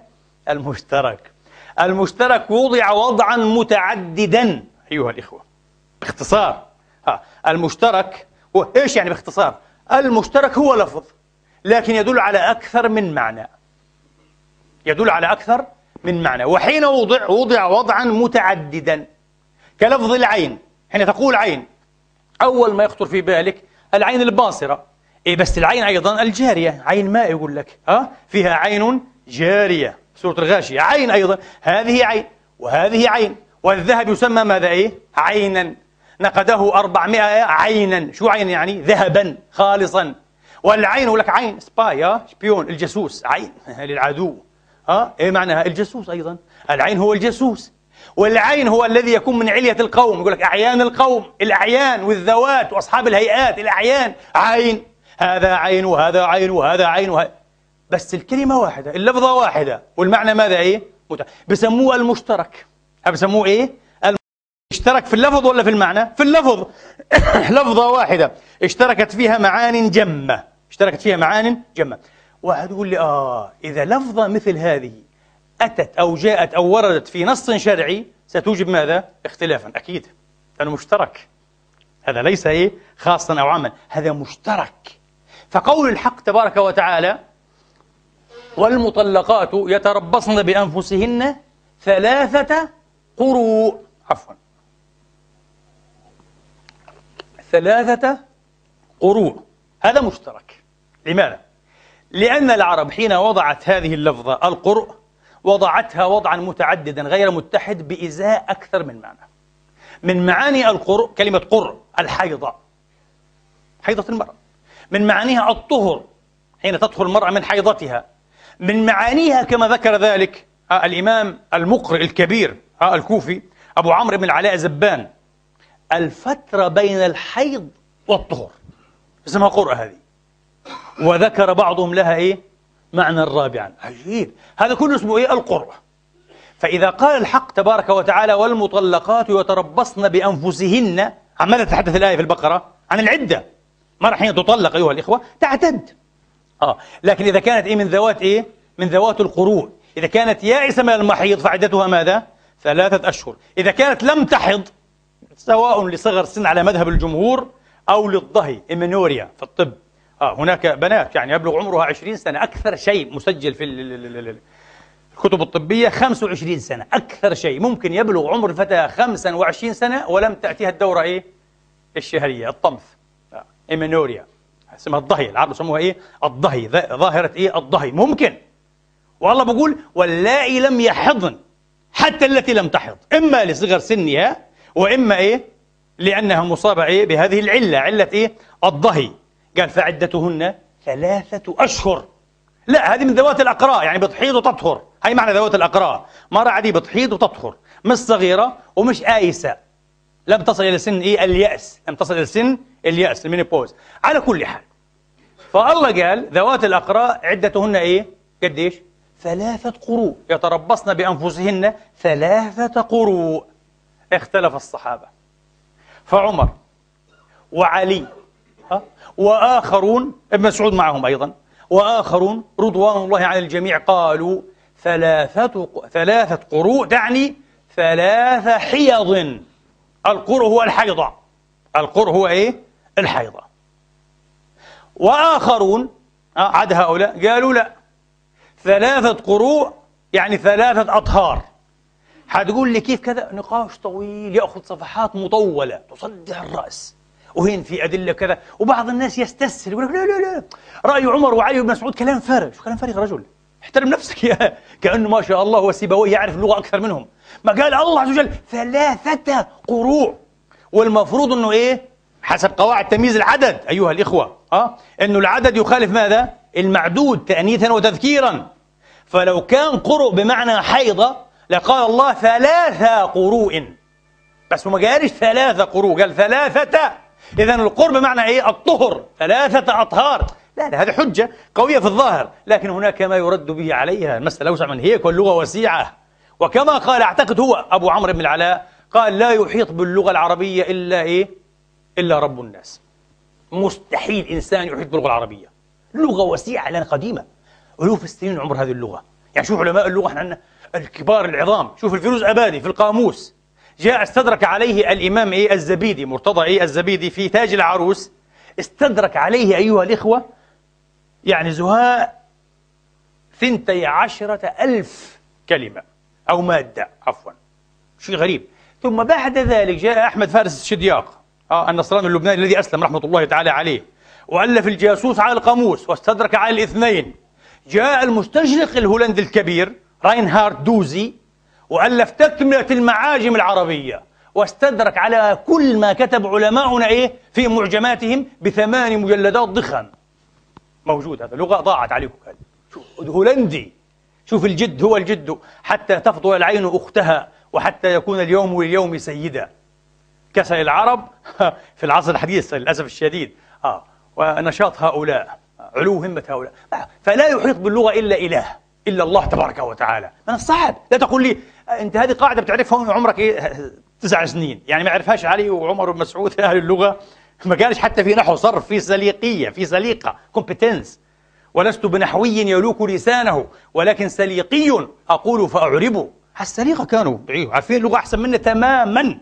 المشترك. المشترك وضع وضعا متعددا أيها الإخوة باختصار. ها المشترك إيش يعني باختصار؟ المشترك هو لفظ لكن يدل على أكثر من معنى. يدل على أكثر من معنى. وحين وضع وضع وضعا متعددا. كلفظ العين. حين تقول عين أول ما يخطر في بالك العين الباصرة. إيه بس العين أيضا الجارية. عين ماء يقول لك ها؟ فيها عين جارية. سورة الغاشية. عين أيضا. هذه عين وهذه عين. والذهب يسمى ماذا؟ إيه؟ عينا. نقده أربعمائة عينا. شو عين يعني؟ ذهبا خالصا. والعين يقول لك عين. سباي شبيون. الجاسوس. عين. للعدو. ها؟ إيه معناها الجاسوس أيضا. العين هو الجاسوس. والعين هو الذي يكون من علية القوم. يقول لك أعيان القوم. الأعيان والذوات وأصحاب الهيئات. الأعيان. عين. هذا عين وهذا عين وهذا عين وهذا بس الكلمة واحدة اللفظة واحدة. والمعنى ماذا إيه؟ بسموه المشترك. بسموه إيه؟ اشترك في اللفظ ولا في المعنى؟ في اللفظ. لفظة واحدة. اشتركت فيها معان جمة. اشتركت فيها معان جمة. واحد يقول لي آه إذا لفظة مثل هذه أتت أو جاءت أو وردت في نص شرعي ستوجب ماذا؟ اختلافا. أكيد. لأنه مشترك. هذا ليس إيه؟ خاصا أو عاما. هذا مشترك. فقول الحق تبارك وتعالى والمطلقات يتربصن بأنفسهن ثلاثة قروء عفوا. ثلاثة قروء. هذا مشترك. لماذا؟ لأن العرب حين وضعت هذه اللفظة القرء وضعتها وضعا متعددا غير متحد بإزاء أكثر من معنى. من معاني القرء كلمة قرء الحيضة. حيضة المرأة من معانيها الطهر حين تطهر المرأة من حيضتها. من معانيها كما ذكر ذلك الإمام المقرئ الكبير الكوفي أبو عمرو بن العلاء زبان الفترة بين الحيض والطهر. اسمها قرأ هذه. وذكر بعضهم لها إيه؟ معنى رابعا. عجيب. هذا كله اسمه إيه؟ القرء فإذا قال الحق تبارك وتعالى والمطلقات يتربصن بأنفسهن عن ماذا تتحدث الآية في البقرة؟ عن العدة. مرة حين تطلق أيها الإخوة تعتد آه لكن إذا كانت إيه من ذوات إيه؟ من ذوات القروء إذا كانت يائسة من المحيض فعدتها ماذا؟ ثلاثة أشهر إذا كانت لم تحض سواء لصغر السن على مذهب الجمهور أو للضهي إمنوريا في الطب آه هناك بنات يعني يبلغ عمرها 20 سنة أكثر شيء مسجل في الكتب الطبية 25 سنة أكثر شيء ممكن يبلغ عمر الفتاة 25 سنة ولم تأتيها الدورة إيه؟ الشهرية الطمث إيمانوريا. اسمها الضهي العرب يسموها إيه؟ الضهي. ظاهرة إيه؟ الضهي. ممكن. والله بقول واللائي لم يحضن حتى التي لم تحض. إما لصغر سنها وإما إيه؟ لأنها مصابة إيه؟ بهذه العلة علة إيه؟ الضهي. قال فعدتهن ثلاثة أشهر. لا هذه من ذوات الأقراء يعني بتحيض وتطهر. هي معنى ذوات الأقراء. مرة عادي بتحيض وتطهر. مش صغيرة ومش آيسة. لم تصل إلى سن إيه؟ اليأس. لم تصل إلى سن اليأس المينيبوز. على كل حال فالله قال ذوات الأقراء عدتهن إيه؟ قديش؟ ثلاثة قروء. يتربصن بأنفسهن ثلاثة قروء. اختلف الصحابة. فعمر وعلي وآخرون ابن مسعود معهم أيضا وآخرون رضوان الله على الجميع قالوا ثلاثة ثلاثة قروء تعني ثلاث حيض. القر هو الحيضة القر هو إيه؟ الحيضة وآخرون عد هؤلاء قالوا لا. ثلاثة قروء يعني ثلاثة أطهار. حتقول لي كيف كذا؟ نقاش طويل يأخذ صفحات مطولة تصدع الرأس. وهين في أدلة كذا. وبعض الناس يستسهل يقول لك لا لا لا. رأي عمر وعلي بن مسعود كلام فارغ. شو كلام فارغ رجل. احترم نفسك يا كأنه ما شاء الله هو سيبويه يعرف اللغة أكثر منهم. ما قال الله عز وجل ثلاثة قروء. والمفروض أنه إيه؟ حسب قواعد تمييز العدد أيها الإخوة. أه؟ أنه العدد يخالف ماذا؟ المعدود تأنيثا وتذكيرا. فلو كان قرء بمعنى حيضة لقال الله ثلاثة قروء. بس ما قالش ثلاثة قروء قال ثلاثة. إذا القرب بمعنى إيه؟ الطهر. ثلاثة أطهار. لا لا هذه حجة قوية في الظاهر لكن هناك ما يرد به عليها المسألة. أوسع من هيك واللغة وسيعة. وكما قال أعتقد هو أبو عمرو بن العلاء قال لا يحيط باللغة العربية إلا إيه؟ إلا رب الناس. مستحيل إنسان يحيط باللغة العربية. لغة وسيعة لأن قديمة. ألوف السنين عمر هذه اللغة. يعني شوف علماء اللغة إحنا عندنا الكبار العظام. شوف الفيروز أبادي في القاموس. جاء استدرك عليه الإمام إيه؟ الزبيدي مرتضى إيه؟ الزبيدي في تاج العروس. استدرك عليه أيها الإخوة يعني زهاء ثنتي عشرة ألف كلمة أو مادة عفوا. شيء غريب. ثم بعد ذلك جاء أحمد فارس الشدياق آه النصراني اللبناني الذي أسلم رحمة الله تعالى عليه. وألف الجاسوس على القاموس واستدرك على الاثنين. جاء المستشرق الهولندي الكبير راينهارد دوزي وألف تكملة المعاجم العربية. واستدرك على كل ما كتب علماؤنا إيه في معجماتهم بثمان مجلدات ضخم. موجود هذا لغة ضاعت عليكم هذه. هولندي شوف الجد هو الجد. حتى تفضل العين أختها وحتى يكون اليوم لليوم سيدا. كسل العرب في العصر الحديث للأسف الشديد. آه ونشاط هؤلاء علو همة هؤلاء. فلا يحيط باللغة إلا إله إلا الله تبارك وتعالى. من الصعب. لا تقول لي أنت هذه قاعدة بتعرفها عمرك إيه؟ تسع سنين. يعني ما عرفهاش علي وعمر بن مسعود أهل اللغة. ما كانش حتى في نحو صرف في سليقية في سليقة كومبتنس ولست بنحوي يلوك لسانه ولكن سليقي أقول فأعربه. السليقة كانوا. عارفين اللغة أحسن منا تماما.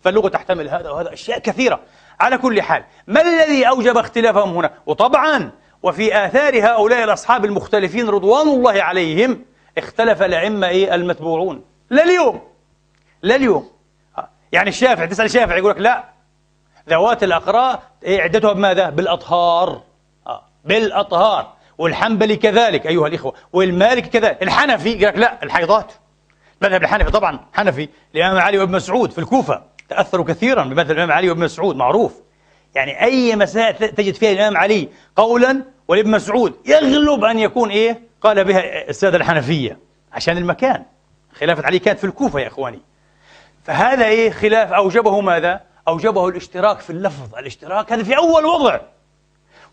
فاللغة تحتمل هذا وهذا أشياء كثيرة. على كل حال ما الذي أوجب اختلافهم هنا؟ وطبعا وفي آثار هؤلاء الأصحاب المختلفين رضوان الله عليهم اختلف الأئمة إيه المتبوعون. لا اليوم. يعني الشافعي تسأل الشافعي يقول لك لا ذوات الأقراء إيه عدتها بماذا؟ بالأطهار. آه. بالأطهار. والحنبلي كذلك أيها الإخوة. والمالك كذلك. الحنفي يقول لك لا الحيضات. مذهب الحنفي طبعا حنفي. الإمام علي وابن مسعود في الكوفة تأثروا كثيرا بمذهب الإمام علي وابن مسعود معروف. يعني أي مسائل تجد فيها الإمام علي قولا والابن مسعود يغلب أن يكون إيه؟ قال بها السادة الحنفية. عشان المكان. خلافة علي كانت في الكوفة يا إخواني. فهذا إيه؟ خلاف. أوجبه ماذا؟ أوجبه الاشتراك في اللفظ. الاشتراك هذا في أول وضع.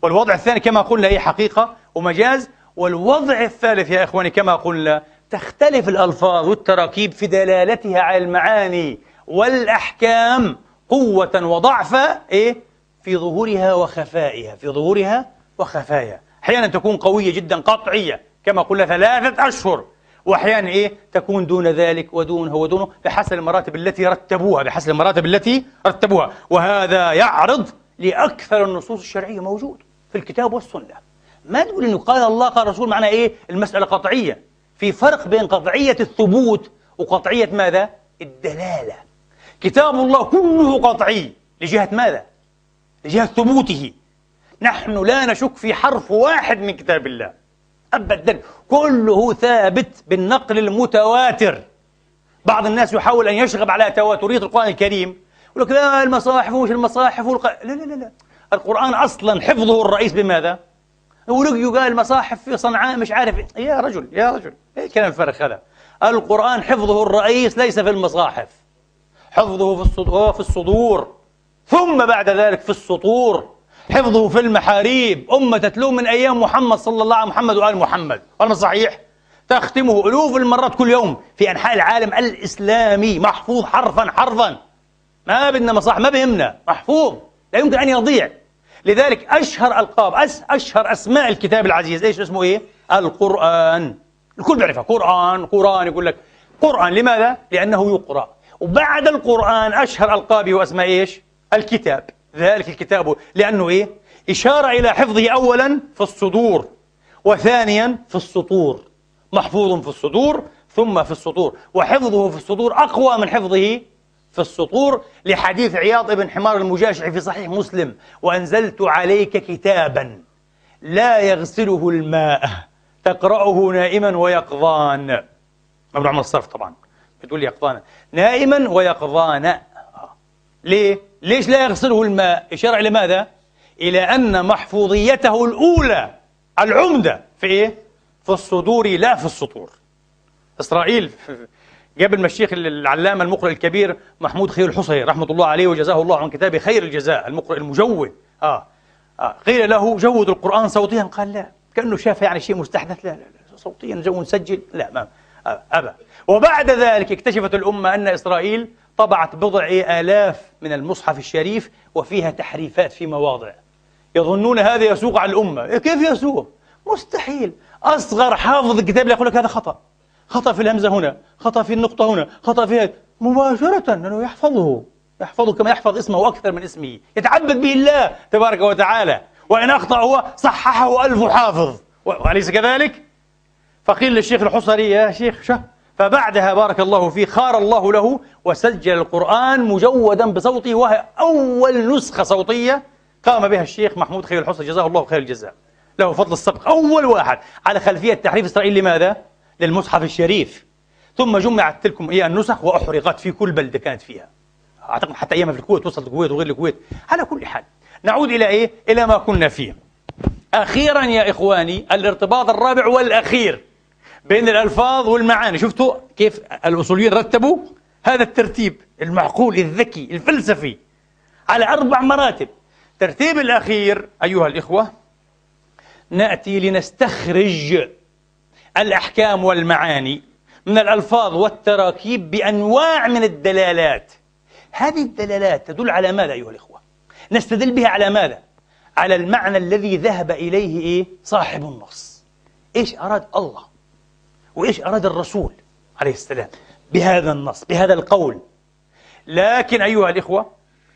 والوضع الثاني كما قلنا هي حقيقة ومجاز. والوضع الثالث يا إخواني كما قلنا تختلف الألفاظ والتراكيب في دلالتها على المعاني والأحكام قوة وضعفا إيه؟ في ظهورها وخفائها في ظهورها وخفايا أحيانا تكون قوية جدا قطعية كما قلنا ثلاثة أشهر. وأحيانا إيه تكون دون ذلك ودونه ودونه بحسب المراتب التي رتبوها بحسب المراتب التي رتبوها. وهذا يعرض لأكثر النصوص الشرعية موجود في الكتاب والسنة. ما تقول إنه قال الله قال الرسول معنى إيه؟ المسألة قطعية. في فرق بين قطعية الثبوت وقطعية ماذا؟ الدلالة. كتاب الله كله قطعي. لجهة ماذا؟ لجهة ثبوته. نحن لا نشك في حرف واحد من كتاب الله. أبدا. كله ثابت بالنقل المتواتر. بعض الناس يحاول أن يشغب على تواترية القرآن الكريم. يقول لك لا المصاحف ومش المصاحف؟ والق... لا لا لا لا. القرآن أصلا حفظه الرئيس بماذا؟ ولقيوا قال المصاحف في صنعاء مش عارف. يا رجل يا رجل. إيه الكلام الفارغ هذا؟ القرآن حفظه الرئيس ليس في المصاحف. حفظه في الصدور, في الصدور. ثم بعد ذلك في السطور. حفظه في المحاريب. أمة تتلو من أيام محمد صلى الله عليه محمد وآل محمد. ولا صحيح؟ تختمه ألوف المرات كل يوم في أنحاء العالم الإسلامي. محفوظ حرفا حرفا. ما بدنا مصاحف ما بهمنا. محفوظ. لا يمكن أن يضيع. لذلك أشهر ألقاب أس أشهر أسماء الكتاب العزيز. إيش اسمه إيه؟ القرآن. الكل بيعرفها. قرآن قرآن يقول لك. قرآن لماذا؟ لأنه يقرأ. وبعد القرآن أشهر ألقابه وأسماء إيش؟ الكتاب. ذلك الكتاب لأنه إيه؟ إشارة إلى حفظه أولا في الصدور وثانيا في السطور. محفوظ في الصدور ثم في السطور. وحفظه في الصدور أقوى من حفظه في السطور لحديث عياض بن حمار المجاشع في صحيح مسلم. وأنزلت عليك كتابا لا يغسله الماء تقرأه نائما ويقظان. ابن عمر الصرف طبعا بتقول يقظان. نائما ويقظان. ليه؟ ليش لا يغسله الماء؟ إشارة إلى ماذا؟ إلى أن محفوظيته الأولى العمدة في إيه؟ في الصدور لا في السطور إسرائيل قبل ما الشيخ العلامة المقرئ الكبير محمود خير الحصري رحمة الله عليه وجزاه الله عن كتابه خير الجزاء المقرئ المجود آه. آه. قيل له جود القرآن صوتيا قال لا كأنه شاف يعني شيء مستحدث لا لا, لا. صوتيا جو نسجل لا ما أبى وبعد ذلك اكتشفت الأمة أن إسرائيل طبعت بضع آلاف من المصحف الشريف وفيها تحريفات في مواضع. يظنون هذا يسوق على الأمة. إيه، كيف يسوق؟ مستحيل. أصغر حافظ الكتاب يقول لك هذا خطأ. خطأ في الهمزة هنا خطأ في النقطة هنا خطأ في مباشرة أنه يحفظه. يحفظه كما يحفظ اسمه أكثر من اسمه. يتعبد به الله تبارك وتعالى. وإن أخطأ هو صححه ألف حافظ. وأليس كذلك؟ فقيل للشيخ الحصري يا شيخ شه. فبعدها بارك الله فيه خار الله له وسجل القرآن مجودا بصوته وهي أول نسخة صوتية قام بها الشيخ محمود خير الحصري جزاه الله خير الجزاء. له فضل السبق أول واحد على خلفية تحريف إسرائيل لماذا؟ للمصحف الشريف. ثم جمعت تلكم هي النسخ وأحرقت في كل بلدة كانت فيها. أعتقد حتى أيامها في الكويت وصلت الكويت وغير الكويت. على كل حال نعود إلى إيه؟ إلى ما كنا فيه. أخيرا يا إخواني الارتباط الرابع والأخير بين الألفاظ والمعاني. شفتوا كيف الأصوليين رتبوا؟ هذا الترتيب المعقول الذكي الفلسفي على أربع مراتب الترتيب الأخير أيها الإخوة نأتي لنستخرج الأحكام والمعاني من الألفاظ والتراكيب بأنواع من الدلالات هذه الدلالات تدل على ماذا أيها الإخوة؟ نستدل بها على ماذا؟ على المعنى الذي ذهب إليه إيه؟ صاحب النص إيش أراد الله؟ وإيش أراد الرسول عليه السلام بهذا النص بهذا القول. لكن أيها الإخوة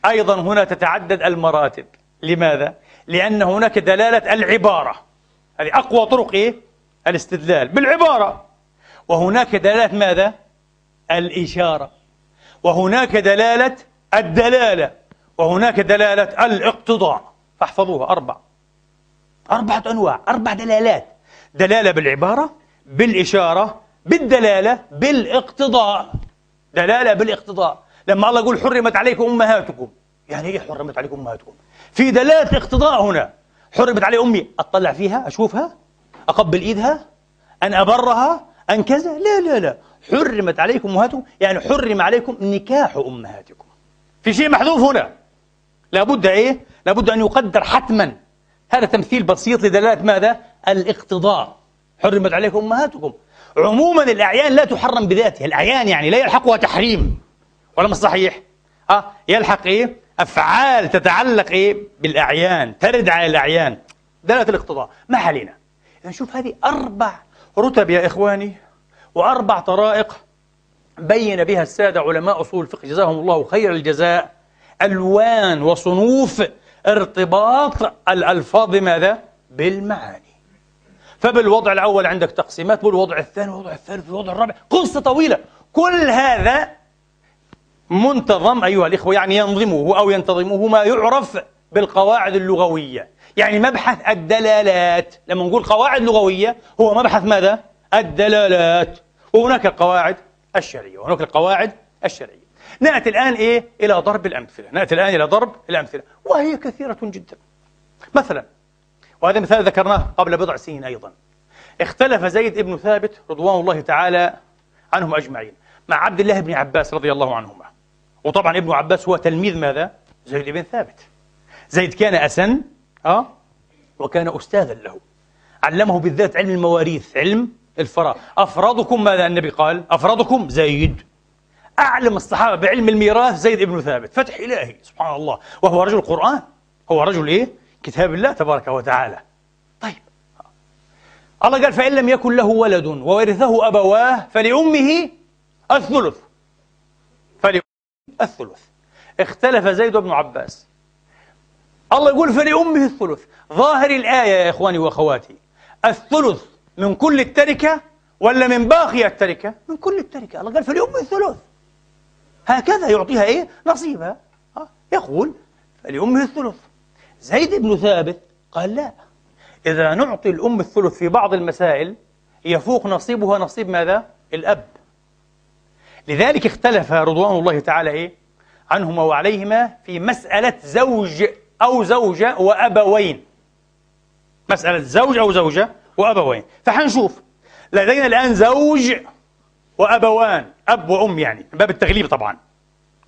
أيضا هنا تتعدد المراتب. لماذا؟ لأن هناك دلالة العبارة. هذه أقوى طرق إيه؟ الاستدلال بالعبارة. وهناك دلالة ماذا؟ الإشارة. وهناك دلالة الدلالة. وهناك دلالة الاقتضاء. فاحفظوها. أربع. أربعة أنواع. أربع دلالات. دلالة بالعبارة بالإشارة بالدلالة بالاقتضاء. دلالة بالاقتضاء. لما الله يقول حرمت عليكم أمهاتكم. يعني إيه حرمت عليكم أمهاتكم؟ في دلالة اقتضاء هنا. حرمت علي أمي. أطلع فيها؟ أشوفها؟ أقبل إيدها؟ أن أبرها؟ أن كذا؟ لا لا لا. حرمت عليكم أمهاتكم. يعني حرم عليكم نكاح أمهاتكم. في شيء محذوف هنا. لابد إيه؟ لابد أن يقدر حتما. هذا تمثيل بسيط لدلالة ماذا؟ الاقتضاء. حرمت عليكم أمهاتكم. عموما الأعيان لا تحرم بذاتها. الأعيان يعني لا يلحقها تحريم. ولا مش صحيح؟ أه يلحق إيه؟ أفعال تتعلق إيه؟ بالأعيان ترد على الأعيان. دلالة الاقتضاء. ما علينا نشوف هذه أربع رتب يا إخواني وأربع طرائق بين بها السادة علماء أصول الفقه. جزاهم الله خير الجزاء. ألوان وصنوف ارتباط الألفاظ بماذا؟ بالمعاني. فبالوضع الأول عندك تقسيمات بالوضع الثاني والوضع الثالث والوضع الرابع. قصة طويلة. كل هذا منتظم أيها الإخوة يعني ينظمه أو ينتظمه ما يعرف بالقواعد اللغوية. يعني مبحث الدلالات. لما نقول قواعد لغوية هو مبحث ماذا؟ الدلالات. وهناك القواعد الشرعية وهناك القواعد الشرعية. نأتي الآن إيه؟ إلى ضرب الأمثلة. نأتي الآن إلى ضرب الأمثلة. وهي كثيرة جدا. مثلا وهذا مثال ذكرناه قبل بضع سنين أيضا. اختلف زيد بن ثابت رضوان الله تعالى عنهم أجمعين مع عبد الله بن عباس رضي الله عنهما. وطبعا ابن عباس هو تلميذ ماذا؟ زيد بن ثابت. زيد كان أسن أه؟ وكان أستاذا له. علمه بالذات علم المواريث علم الفراغ. أفرادكم ماذا النبي قال؟ أفرادكم زيد. أعلم الصحابة بعلم الميراث زيد بن ثابت. فتح إلهي سبحان الله. وهو رجل قرآن. هو رجل إيه؟ كتاب الله تبارك وتعالى. طيب. الله قال فإن لم يكن له ولد وورثه أبواه فلأمه الثلث. فلأمه الثلث. اختلف زيد بن عباس. الله يقول فلأمه الثلث. ظاهر الآية يا إخواني وأخواتي. الثلث من كل التركة ولا من باقي التركة؟ من كل التركة. الله قال فلأمه الثلث. هكذا يعطيها إيه؟ نصيبها. يقول فلأمه الثلث. زيد بن ثابت قال لا. إذا نعطي الأم الثلث في بعض المسائل يفوق نصيبها نصيب ماذا؟ الأب. لذلك اختلف رضوان الله تعالى إيه؟ عنهما وعليهما في مسألة زوج أو زوجة وأبوين. مسألة زوج أو زوجة وأبوين. فحنشوف. لدينا الآن زوج وأبوان. أب وأم يعني. من باب التغليب طبعا.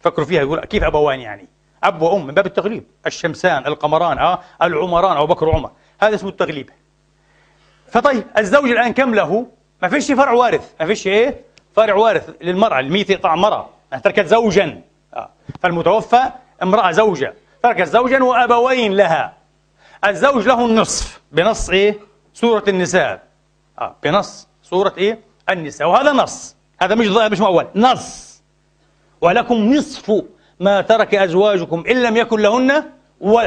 فكروا فيها يقول كيف أبوان يعني؟ أب وأم من باب التغليب. الشمسان القمران آه العمران أو بكر وعمر. هذا اسمه التغليب. فطيب الزوج الآن كم له؟ ما فيش فرع وارث. ما فيش إيه؟ فرع وارث للمرأة الميت يقطع مرأة. تركت زوجا. آه. فالمتوفى امرأة زوجة. تركت زوجا وأبوين لها. الزوج له النصف بنص إيه؟ سورة النساء. آه. بنص سورة إيه؟ النساء. وهذا نص. هذا مش مش مؤول. نص. ولكم نصف ما ترك أزواجكم إن لم يكن لهن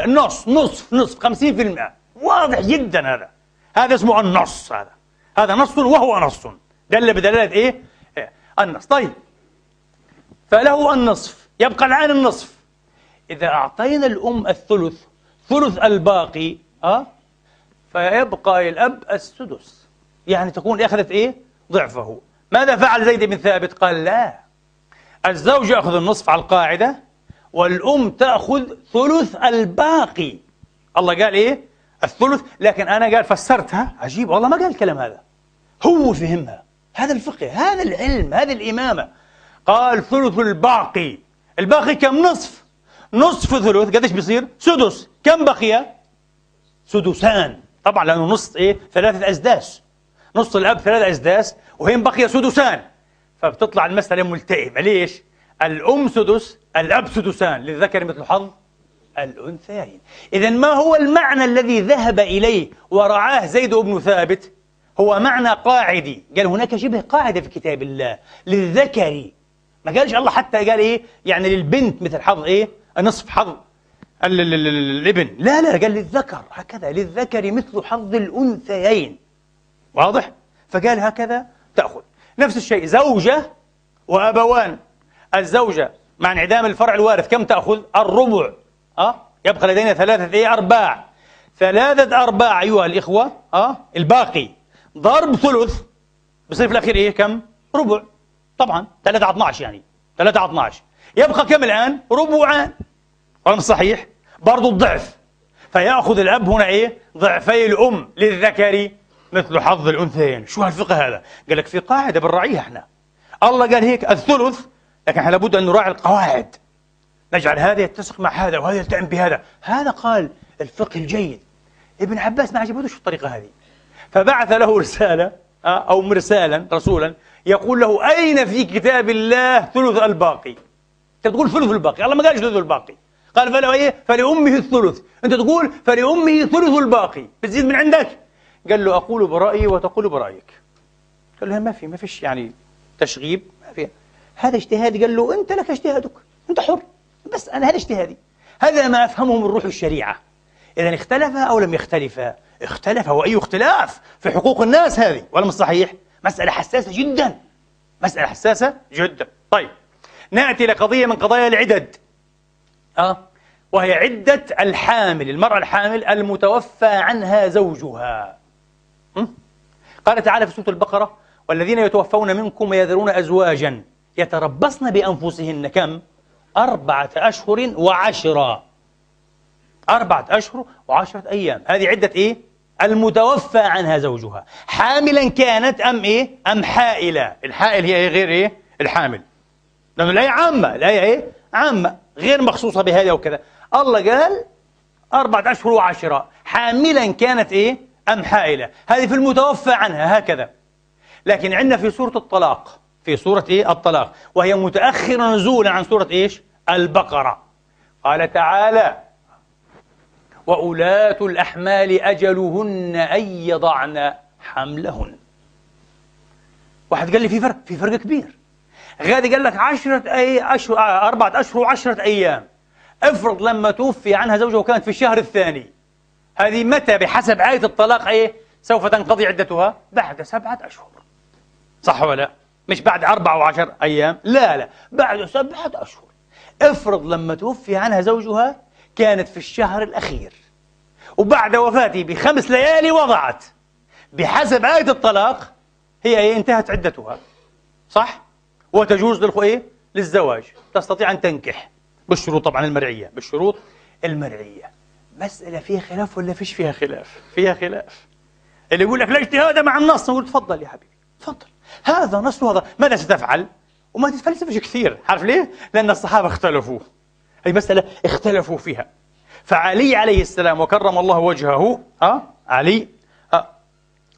نص نصف نصف خمسين في المئة. واضح جدا هذا. هذا اسمه النص هذا. هذا نص وهو نص. دل بدلالة إيه؟, إيه النص. طيب. فله النصف. يبقى الآن النصف. إذا أعطينا الأم الثلث ثلث الباقي أه؟ فيبقى الأب السدس. يعني تكون أخذت إيه؟ ضعفه. ماذا فعل زيد بن ثابت؟ قال لا. الزوج يأخذ النصف على القاعدة والأم تأخذ ثلث الباقي. الله قال إيه؟ الثلث. لكن أنا قال فسرتها. عجيب. والله ما قال الكلام هذا. هو فهمها. هذا الفقه هذا العلم هذه الإمامة. قال ثلث الباقي. الباقي كم نصف؟ نصف ثلث. قديش بيصير؟ سدس. كم بقي؟ سدسان. طبعا لأنه نص إيه؟ ثلاثة أسداس. نص الأب ثلاثة أسداس وهين بقي سدسان؟ فبتطلع المسألة ملتئمة. ليش؟ الأم سدس الأب سدسان للذكر مثل حظ الأنثيين. إذا ما هو المعنى الذي ذهب إليه ورعاه زيد بن ثابت؟ هو معنى قاعدي. قال هناك شبه قاعدة في كتاب الله للذكر. ما قالش الله حتى قال إيه؟ يعني للبنت مثل حظ إيه؟ نصف حظ الابن. لا لا قال للذكر. هكذا للذكر مثل حظ الأنثيين. واضح؟ فقال هكذا تأخذ. نفس الشيء زوجة وأبوان الزوجة مع انعدام الفرع الوارث كم تأخذ؟ الربع أه؟ يبقى لدينا ثلاثة إيه أرباع ثلاثة أرباع أيها الإخوة أه؟ الباقي ضرب ثلث بصير في الأخير إيه كم؟ ربع طبعا 3 على 12 يعني 3 على 12 يبقى كم الآن؟ ربعان ولا صحيح؟ برضو الضعف فيأخذ الأب هنا إيه؟ ضعفي الأم للذكر مثل حظ الأنثيين. شو هالفقه هذا؟ قال لك في قاعدة بنراعيها إحنا. الله قال هيك الثلث لكن إحنا لابد أن نراعي القواعد. نجعل هذا يتسق مع هذا وهذا يلتئم بهذا. هذا قال الفقه الجيد. ابن عباس ما عجبتوش الطريقة هذه. فبعث له رسالة آه، أو مرسالا رسولا يقول له أين في كتاب الله ثلث الباقي؟ أنت تقول ثلث الباقي. الله ما قالش ثلث الباقي. قال فلأمه الثلث. أنت تقول فلأمه ثلث الباقي. بتزيد من عندك؟ قال له أقول برأيي وتقول برأيك. قال له ما في ما فيش يعني تشغيب ما في. هذا اجتهادي. قال له أنت لك اجتهادك أنت حر بس أنا هذا اجتهادي. هذا ما أفهمه من روح الشريعة. إذا اختلف أو لم يختلف؟ اختلف. وأي اختلاف في حقوق الناس هذه؟ ولا مش صحيح؟ مسألة حساسة جدا. مسألة حساسة جدا. طيب. نأتي إلى قضية من قضايا العدد. أه. وهي عدة الحامل المرأة الحامل المتوفى عنها زوجها. قال تعالى في سورة البقرة والذين يتوفون منكم ويذرون أزواجا يتربصن بأنفسهن كم؟ أربعة أشهر وعشرة أربعة أشهر وعشرة أيام هذه عدة إيه؟ المتوفى عنها زوجها حاملا كانت أم إيه؟ أم حائلة الحائل هي إيه غير إيه؟ الحامل لأنه الآية عامة الآية إيه؟ عامة غير مخصوصة بهذا وكذا الله قال أربعة أشهر وعشرة حاملا كانت إيه؟ أم حائلة؟ هذه في المتوفى عنها هكذا. لكن عندنا في سورة الطلاق في سورة إيه؟ الطلاق. وهي متأخرة نزولا عن سورة إيش؟ البقرة. قال تعالى وأولاة الأحمال أجلهن أن يضعن حملهن. واحد قال لي في فرق في فرق كبير. غادي قال لك عشرة أي أشهر أربعة أشهر وعشرة أيام. افرض لما توفي عنها زوجها وكانت في الشهر الثاني. هذه متى بحسب آية الطلاق إيه؟ سوف تنقضي عدتها بعد سبعة أشهر. صح ولا لا؟ مش بعد أربعة وعشر أيام؟ لا لا. بعد سبعة أشهر. افرض لما توفي عنها زوجها كانت في الشهر الأخير. وبعد وفاته بخمس ليالي وضعت. بحسب آية الطلاق هي إيه؟ انتهت عدتها. صح؟ وتجوز للخوئة للزواج. تستطيع أن تنكح. بالشروط طبعا المرعية. بالشروط؟ المرعية. مسألة فيها خلاف ولا فيش فيها خلاف؟ فيها خلاف. اللي يقول لك لا اجتهاد مع النص نقول تفضل يا حبيبي تفضل. هذا نص وهذا. ماذا ستفعل؟ وما تتفلسفش كثير عارف ليه؟ لأن الصحابة اختلفوا. هي مسألة اختلفوا فيها. فعلي عليه السلام وكرم الله وجهه أه؟ علي أه؟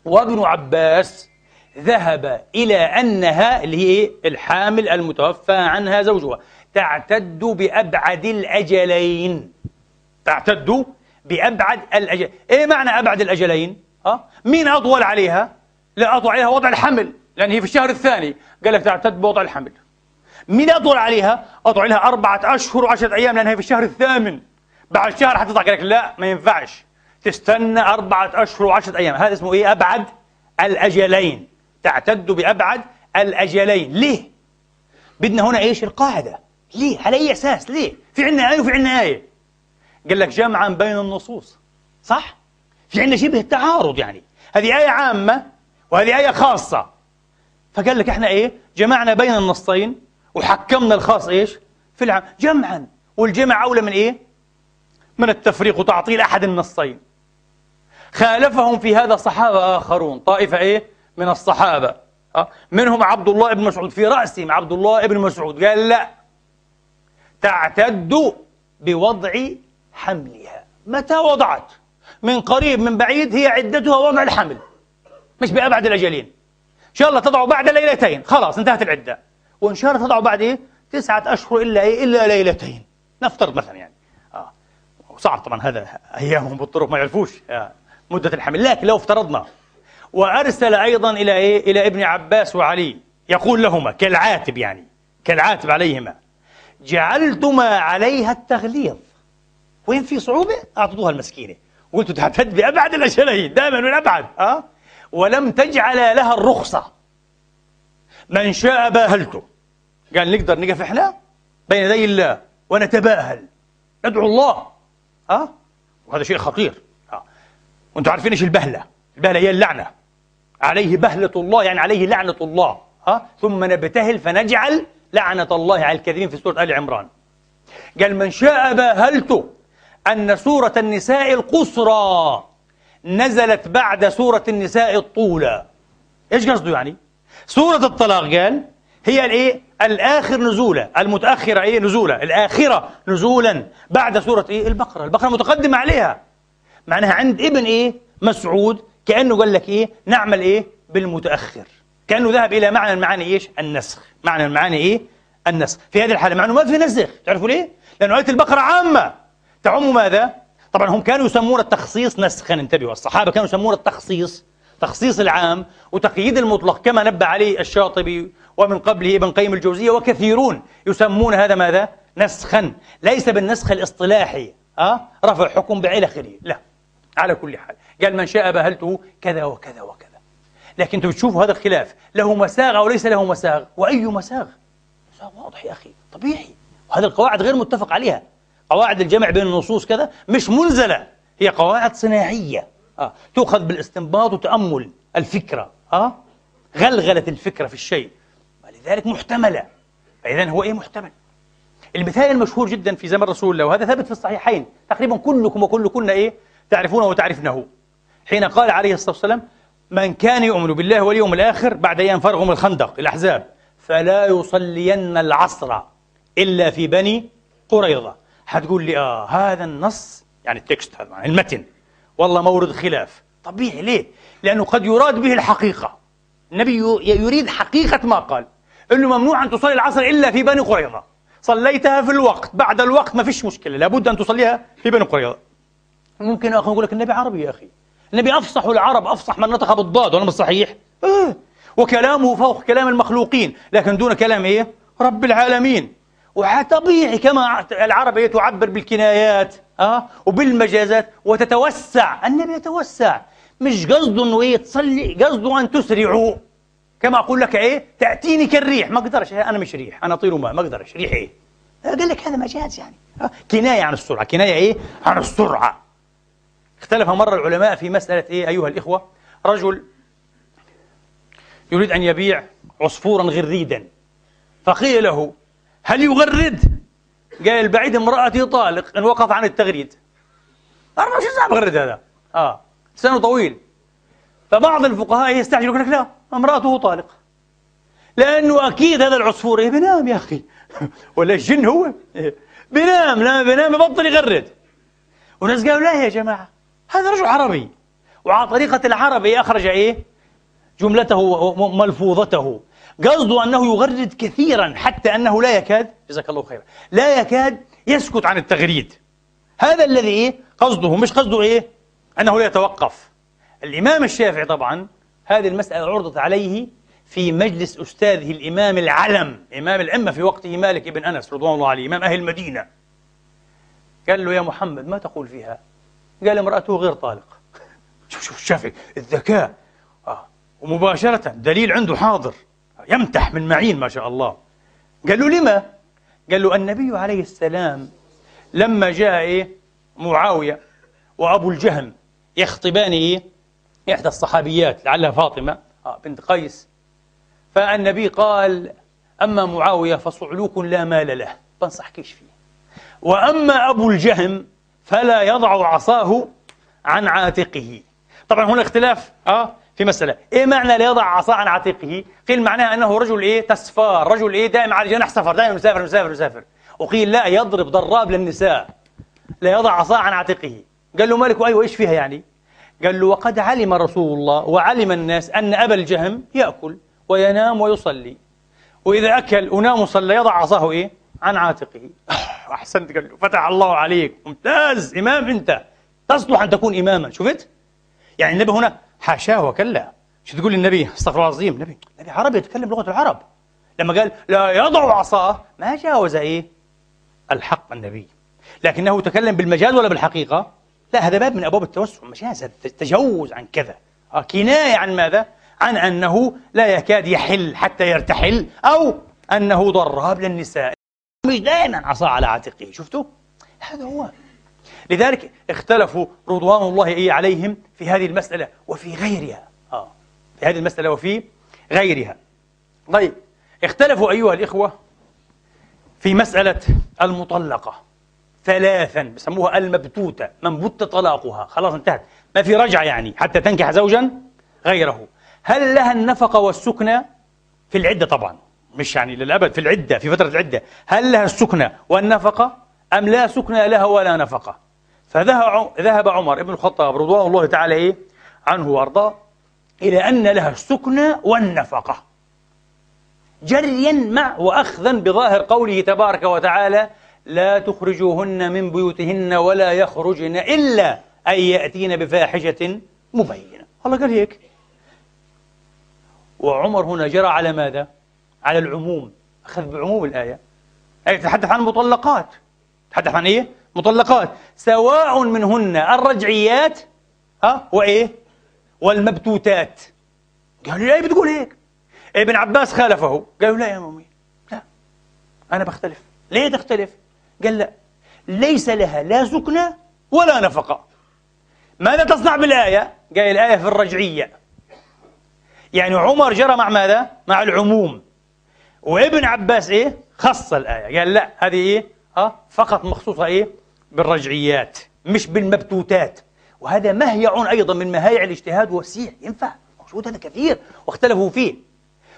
وابن عباس ذهب إلى أنها اللي هي إيه؟ الحامل المتوفى عنها زوجها تعتد بأبعد الأجلين. تعتد بأبعد الأجل إيه معنى أبعد الأجلين؟ أه؟ مين أطول عليها؟ لا أطول عليها وضع الحمل لأن هي في الشهر الثاني قال لك تعتد بوضع الحمل مين أطول عليها؟ أطول عليها أربعة أشهر وعشرة أيام لأنها في الشهر الثامن بعد شهر حتطلع قال لك لا ما ينفعش تستنى أربعة أشهر وعشرة أيام هذا اسمه إيه أبعد الأجلين تعتد بأبعد الأجلين ليه؟ بدنا هنا إيش القاعدة ليه؟ على أي أساس؟ ليه؟ في عندنا آية وفي عندنا آية قال لك جمعا بين النصوص صح؟ في عندنا شبه تعارض يعني هذه آية عامة وهذه آية خاصة فقال لك إحنا إيه؟ جمعنا بين النصين وحكمنا الخاص إيش؟ في العام جمعا والجمع أولى من إيه؟ من التفريق وتعطيل أحد النصين خالفهم في هذا صحابة آخرون طائفة إيه؟ من الصحابة أه؟ منهم عبد الله بن مسعود في رأسهم عبد الله بن مسعود قال لا تعتد بوضع حملها. متى وضعت؟ من قريب من بعيد هي عدتها وضع الحمل. مش بأبعد الأجلين. إن شاء الله تضع بعد ليلتين. خلاص انتهت العدة. وإن شاء الله تضع بعد إيه؟ تسعة أشهر إلا إيه؟ إلا ليلتين. نفترض مثلا يعني. آه. صعب طبعا. هذا أيامهم بالطرق ما يعرفوش. آه. مدة الحمل. لكن لو افترضنا. وأرسل أيضا إلى إيه؟ إلى ابن عباس وعلي. يقول لهما كالعاتب يعني. كالعاتب عليهما. جعلتما عليها التغليظ. وين في صعوبة؟ أعطوها المسكينة. قلت تعتد بأبعد الأجلين دائما من أبعد أه؟ ولم تجعل لها الرخصة. من شاء باهلته. قال نقدر نقف إحنا بين يدي الله ونتباهل. ندعو الله أه؟ وهذا شيء خطير أه؟ وأنتم عارفين إيش البهلة؟ البهلة هي اللعنة. عليه بهلة الله يعني عليه لعنة الله أه؟ ثم نبتهل فنجعل لعنة الله على الكاذبين في سورة آل عمران. قال من شاء باهلته. أن سورة النساء القصرى نزلت بعد سورة النساء الطولى إيش قصده يعني؟ سورة الطلاق قال هي الإيه؟ الآخر نزولا المتأخرة إيه نزولا الآخرة نزولا بعد سورة إيه؟ البقرة البقرة متقدمة عليها معناها عند ابن إيه؟ مسعود كأنه قال لك إيه؟ نعمل إيه؟ بالمتأخر كأنه ذهب إلى معنى المعاني إيش؟ النسخ معنى المعاني إيه؟ النسخ في هذه الحالة مع أنه ما في نسخ تعرفوا ليه؟ لأنه آية البقرة عامة تعم ماذا؟ طبعا هم كانوا يسمون التخصيص نسخا انتبهوا الصحابة كانوا يسمون التخصيص تخصيص العام وتقييد المطلق كما نبه عليه الشاطبي ومن قبله ابن قيم الجوزية وكثيرون يسمون هذا ماذا؟ نسخا. ليس بالنسخ الاصطلاحي أه؟ رفع حكم بعلى آخره. لا على كل حال. قال من شاء بهلته كذا وكذا وكذا. لكن أنتم تشوفوا هذا الخلاف. له مساغ أو ليس له مساغ؟ وأي مساغ؟ مساغ واضح يا أخي طبيعي. وهذه القواعد غير متفق عليها. قواعد الجمع بين النصوص كذا مش منزلة هي قواعد صناعية. آه. تؤخذ بالاستنباط وتأمل الفكرة. آه؟ غلغلة الفكرة في الشيء. ولذلك محتملة. فإذا هو إيه محتمل؟ المثال المشهور جدا في زمن رسول الله وهذا ثابت في الصحيحين. تقريبا كلكم وكلكن إيه؟ تعرفونه وتعرفنه. حين قال عليه الصلاة والسلام من كان يؤمن بالله واليوم الآخر بعد أيام فرغوا من الخندق. الأحزاب. فلا يصلين العصر إلا في بني قريظة. حتقول لي آه هذا النص يعني التكست هذا المتن. والله مورد خلاف. طبيعي ليه؟ لأنه قد يراد به الحقيقة. النبي يريد حقيقة ما قال. أنه ممنوع أن تصلي العصر إلا في بني قريظة. صليتها في الوقت. بعد الوقت ما فيش مشكلة. لابد أن تصليها في بني قريظة. ممكن أخي يقول لك النبي عربي يا أخي. النبي أفصح العرب أفصح من نطق بالضاد ولا صحيح؟ آه. وكلامه فوق كلام المخلوقين. لكن دون كلام إيه؟ رب العالمين. وطبيعي كما العرب تعبر بالكنايات أه؟ وبالمجازات وتتوسع. النبي يتوسع. مش قصده إنه إيه تصلي قصده أن تسرعوا. كما أقول لك إيه؟ تأتيني كالريح. ما أقدرش. أنا مش ريح. أنا اطير ما ما أقدرش. ريح إيه؟ قال لك هذا مجاز يعني. أه؟ كناية عن السرعة. كناية إيه؟ عن السرعة. اختلف مرة العلماء في مسألة إيه؟ أيها الإخوة رجل يريد أن يبيع عصفورا غريدا فقيل له هل يغرد؟ قال بعيد امرأتي طالق. إن وقف عن التغريد. 24 ساعة بغرد هذا. آه. سنة طويل. فبعض الفقهاء يستعجل يقول لك لا امرأته طالق. لأنه أكيد هذا العصفور. إيه بينام يا أخي. ولا الجن هو. بينام لما بينام يبطل يغرد. وناس قالوا لا يا جماعة هذا رجل عربي. وعلى طريقة العربي أخرج إيه؟ جملته ملفوظته. قصده أنه يغرد كثيرا حتى أنه لا يكاد جزاك الله خيرا لا يكاد يسكت عن التغريد هذا الذي إيه قصده مش قصده إيه أنه لا يتوقف الإمام الشافعي طبعا هذه المسألة عرضت عليه في مجلس أستاذه الإمام العلم إمام الأمة في وقته مالك بن أنس رضوان الله عليه إمام أهل المدينة قال له يا محمد ما تقول فيها قال امرأته غير طالق شوف شوف الشافعي الذكاء آه. ومباشرة دليل عنده حاضر يمتح من معين ما شاء الله. قال له لما؟ قال له النبي عليه السلام لما جاء إيه؟ معاوية وأبو الجهم يخطبان إيه؟ إحدى الصحابيات لعلها فاطمة آه بنت قيس. فالنبي قال أما معاوية فصعلوك لا مال له بنصحكيش فيه. وأما أبو الجهم فلا يضع عصاه عن عاتقه. طبعا هنا اختلاف آه في مسألة. إيه معنى لا يضع عصاه عن عاتقه؟ قيل معناها أنه رجل إيه؟ تسفار رجل إيه؟ دائما على جناح سفر دائما مسافر مسافر مسافر. وقيل لا يضرب ضراب للنساء. لا يضع عصاه عن عاتقه. قال له مالك أيوة إيش فيها يعني؟ قال له وقد علم رسول الله وعلم الناس أن أبا الجهم يأكل وينام ويصلي. وإذا أكل ونام وصلى يضع عصاه إيه؟ عن عاتقه. أحسنت قال له. فتح الله عليك. ممتاز. إمام أنت. تصلح أن تكون إماما. شفت؟ يعني النبي هنا حاشاه وكلا. شو تقول للنبي؟ استغفر الله العظيم. النبي النبي عربي يتكلم لغة العرب. لما قال لا يضع عصاه ما جاوز. إيه؟ الحق النبي. لكنه تكلم بالمجاز ولا بالحقيقة؟ لا هذا باب من أبواب التوسع. مجاز تجوز عن كذا. آه، كناية عن ماذا؟ عن أنه لا يكاد يحل حتى يرتحل أو أنه ضراب للنساء. مش دائما عصا على عاتقه. شفتوا؟ هذا هو لذلك اختلفوا رضوان الله عليهم في هذه المسألة وفي غيرها. آه. في هذه المسألة وفي غيرها. طيب اختلفوا أيها الإخوة في مسألة المطلقة ثلاثا بسموها المبتوتة من بت طلاقها. خلاص انتهت. ما في رجعة يعني حتى تنكح زوجا غيره. هل لها النفقة والسكنى في العدة؟ طبعا. مش يعني للأبد في العدة في فترة العدة. هل لها السكنى والنفقة أم لا سكنى لها ولا نفقة؟ فذهب عمر بن الخطاب رضوان الله تعالى إيه؟ عنه وأرضاه إلى أن لها السكنى والنفقة. جريا مع وأخذا بظاهر قوله تبارك وتعالى لا تخرجوهن من بيوتهن ولا يخرجن إلا أن يأتين بفاحشة مبينة. الله قال هيك. وعمر هنا جرى على ماذا؟ على العموم. أخذ بعموم الآية. أي تتحدث عن المطلقات. تتحدث عن إيه؟ مطلقات سواء منهن الرجعيات ها وإيه؟ والمبتوتات قالوا لي بتقول هيك ابن عباس خالفه قالوا لا يا مؤمن لا أنا بختلف ليه تختلف؟ قال لا ليس لها لا سكنى ولا نفقة ماذا تصنع بالآية؟ قال الآية في الرجعية يعني عمر جرى مع ماذا؟ مع العموم وابن عباس إيه؟ خص الآية قال لا هذه إيه؟ آه فقط مخصوصة إيه؟ بالرجعيات مش بالمبتوتات. وهذا مهيع أيضا من مهايع الاجتهاد وسيع. ينفع. موجود هذا كثير. واختلفوا فيه.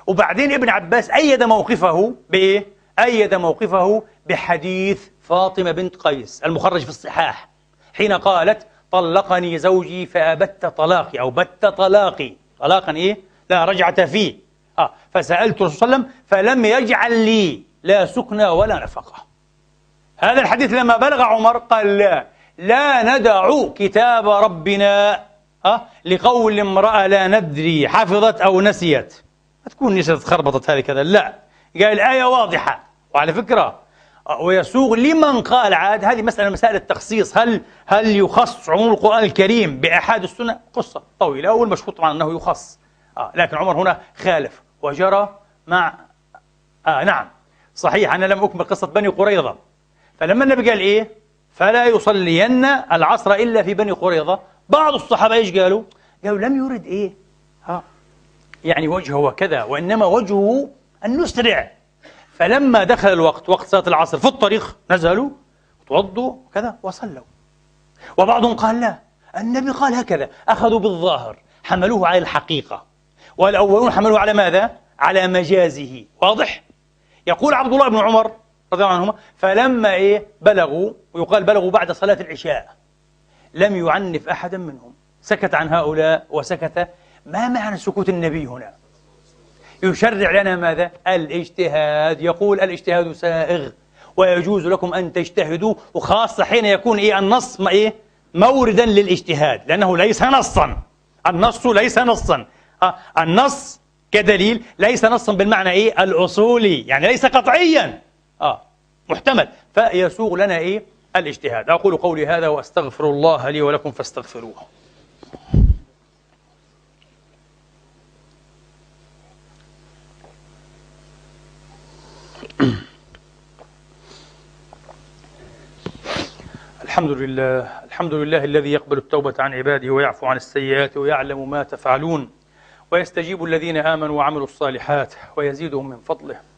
وبعدين ابن عباس أيد موقفه بإيه؟ أيد موقفه بحديث فاطمة بنت قيس المخرج في الصحاح حين قالت طلقني زوجي فأبت طلاقي أو بت طلاقي. طلاقا إيه؟ لا رجعة فيه. آه فسألت الرسول صلى الله عليه وسلم فلم يجعل لي لا سكنى ولا نفقة. هذا الحديث لما بلغ عمر قال لا لا ندع كتاب ربنا أه؟ لقول امرأة لا ندري حفظت أو نسيت. ما تكون نسيت خربطت هذه كذا لا. قال الآية واضحة. وعلى فكرة ويسوغ لمن قال عاد هذه مسألة مسائل التخصيص. هل هل يخص عموم القرآن الكريم بأحاد السنة؟ قصة طويلة والمشهور طبعا أنه يخص. آه لكن عمر هنا خالف وجرى مع آه نعم. صحيح أنا لم أكمل قصة بني قريظة. فلما النبي قال إيه؟ فلا يصلين العصر إلا في بني قريظة. بعض الصحابة إيش قالوا؟ قالوا لم يرد إيه؟ ها. يعني وجهه وكذا وإنما وجهه أن نسرع فلما دخل الوقت وقت صلاة العصر في الطريق نزلوا توضوا كذا وصلوا. وبعضهم قال لا. النبي قال هكذا أخذوا بالظاهر حملوه على الحقيقة. والأولون حملوه على ماذا؟ على مجازه. واضح؟ يقول عبد الله بن عمر رضي الله عنهما فلما إيه بلغوا ويقال بلغوا بعد صلاة العشاء لم يعنف أحدا منهم. سكت عن هؤلاء وسكت. ما معنى سكوت النبي هنا؟ يشرع لنا ماذا؟ الاجتهاد. يقول الاجتهاد سائغ ويجوز لكم أن تجتهدوا وخاصة حين يكون إيه النص ما إيه موردا للاجتهاد لأنه ليس نصا. النص ليس نصا. آه النص كدليل ليس نصا بالمعنى إيه الأصولي يعني ليس قطعيا. آه محتمل. فيسوغ لنا إيه؟ الاجتهاد. أقول قولي هذا وأستغفر الله لي ولكم فاستغفروه. الحمد لله الحمد لله الذي يقبل التوبة عن عباده ويعفو عن السيئات ويعلم ما تفعلون. ويستجيب الذين آمنوا وعملوا الصالحات ويزيدهم من فضله.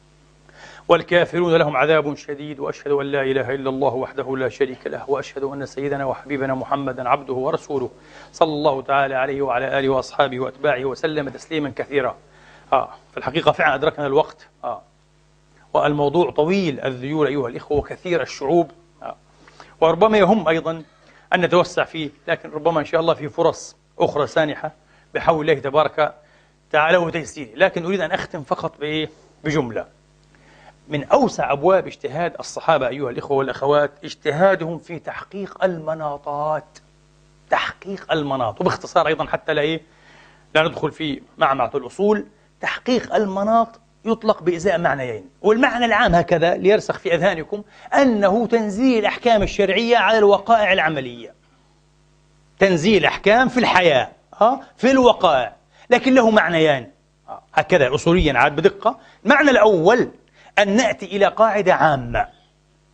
والكافرون لهم عذاب شديد وأشهد أن لا إله إلا الله وحده لا شريك له وأشهد أن سيدنا وحبيبنا محمدا عبده ورسوله صلى الله تعالى عليه وعلى آله وأصحابه وأتباعه وسلم تسليما كثيرا. آه في الحقيقة فعلا أدركنا الوقت آه والموضوع طويل الذيول أيها الإخوة وكثير الشعوب آه. وربما يهم أيضا أن نتوسع فيه لكن ربما إن شاء الله في فرص أخرى سانحة بحول الله تبارك تعالى وتيسيره، لكن أريد أن أختم فقط بإيه؟ بجملة. من أوسع أبواب اجتهاد الصحابة أيها الإخوة والأخوات اجتهادهم في تحقيق المناطات. تحقيق المناط. وباختصار أيضا حتى لا إيه لا ندخل في معمعة الأصول تحقيق المناط يطلق بإزاء معنيين. والمعنى العام هكذا ليرسخ في أذهانكم أنه تنزيل الأحكام الشرعية على الوقائع العملية. تنزيل أحكام في الحياة في الوقائع. لكن له معنيان. هكذا أصوليا عاد بدقة. المعنى الأول أن نأتي إلى قاعدة عامة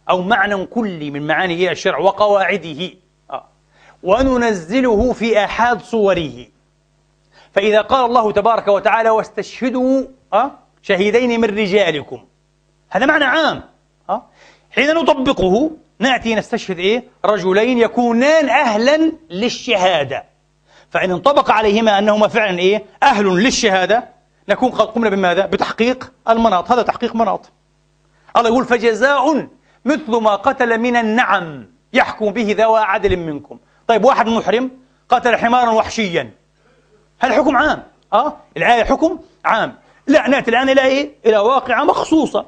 أو معنى كلي من معاني الشرع وقواعده آه. وننزله في آحاد صوره فإذا قال الله تبارك وتعالى واستشهدوا آه شهيدين من رجالكم هذا معنى عام آه حين نطبقه نأتي نستشهد إيه؟ رجلين يكونان أهلا للشهادة فإن انطبق عليهما أنهما فعلا إيه؟ أهل للشهادة نكون قد قمنا بماذا؟ بتحقيق المناط. هذا تحقيق مناط. الله يقول فجزاء مثل ما قتل من النعم يحكم به ذوى عدل منكم. طيب واحد محرم قتل حمارا وحشيا. هذا حكم عام؟ آه؟ الآية حكم عام. لا نأتي الآن إلى إيه؟ إلى واقعة مخصوصة.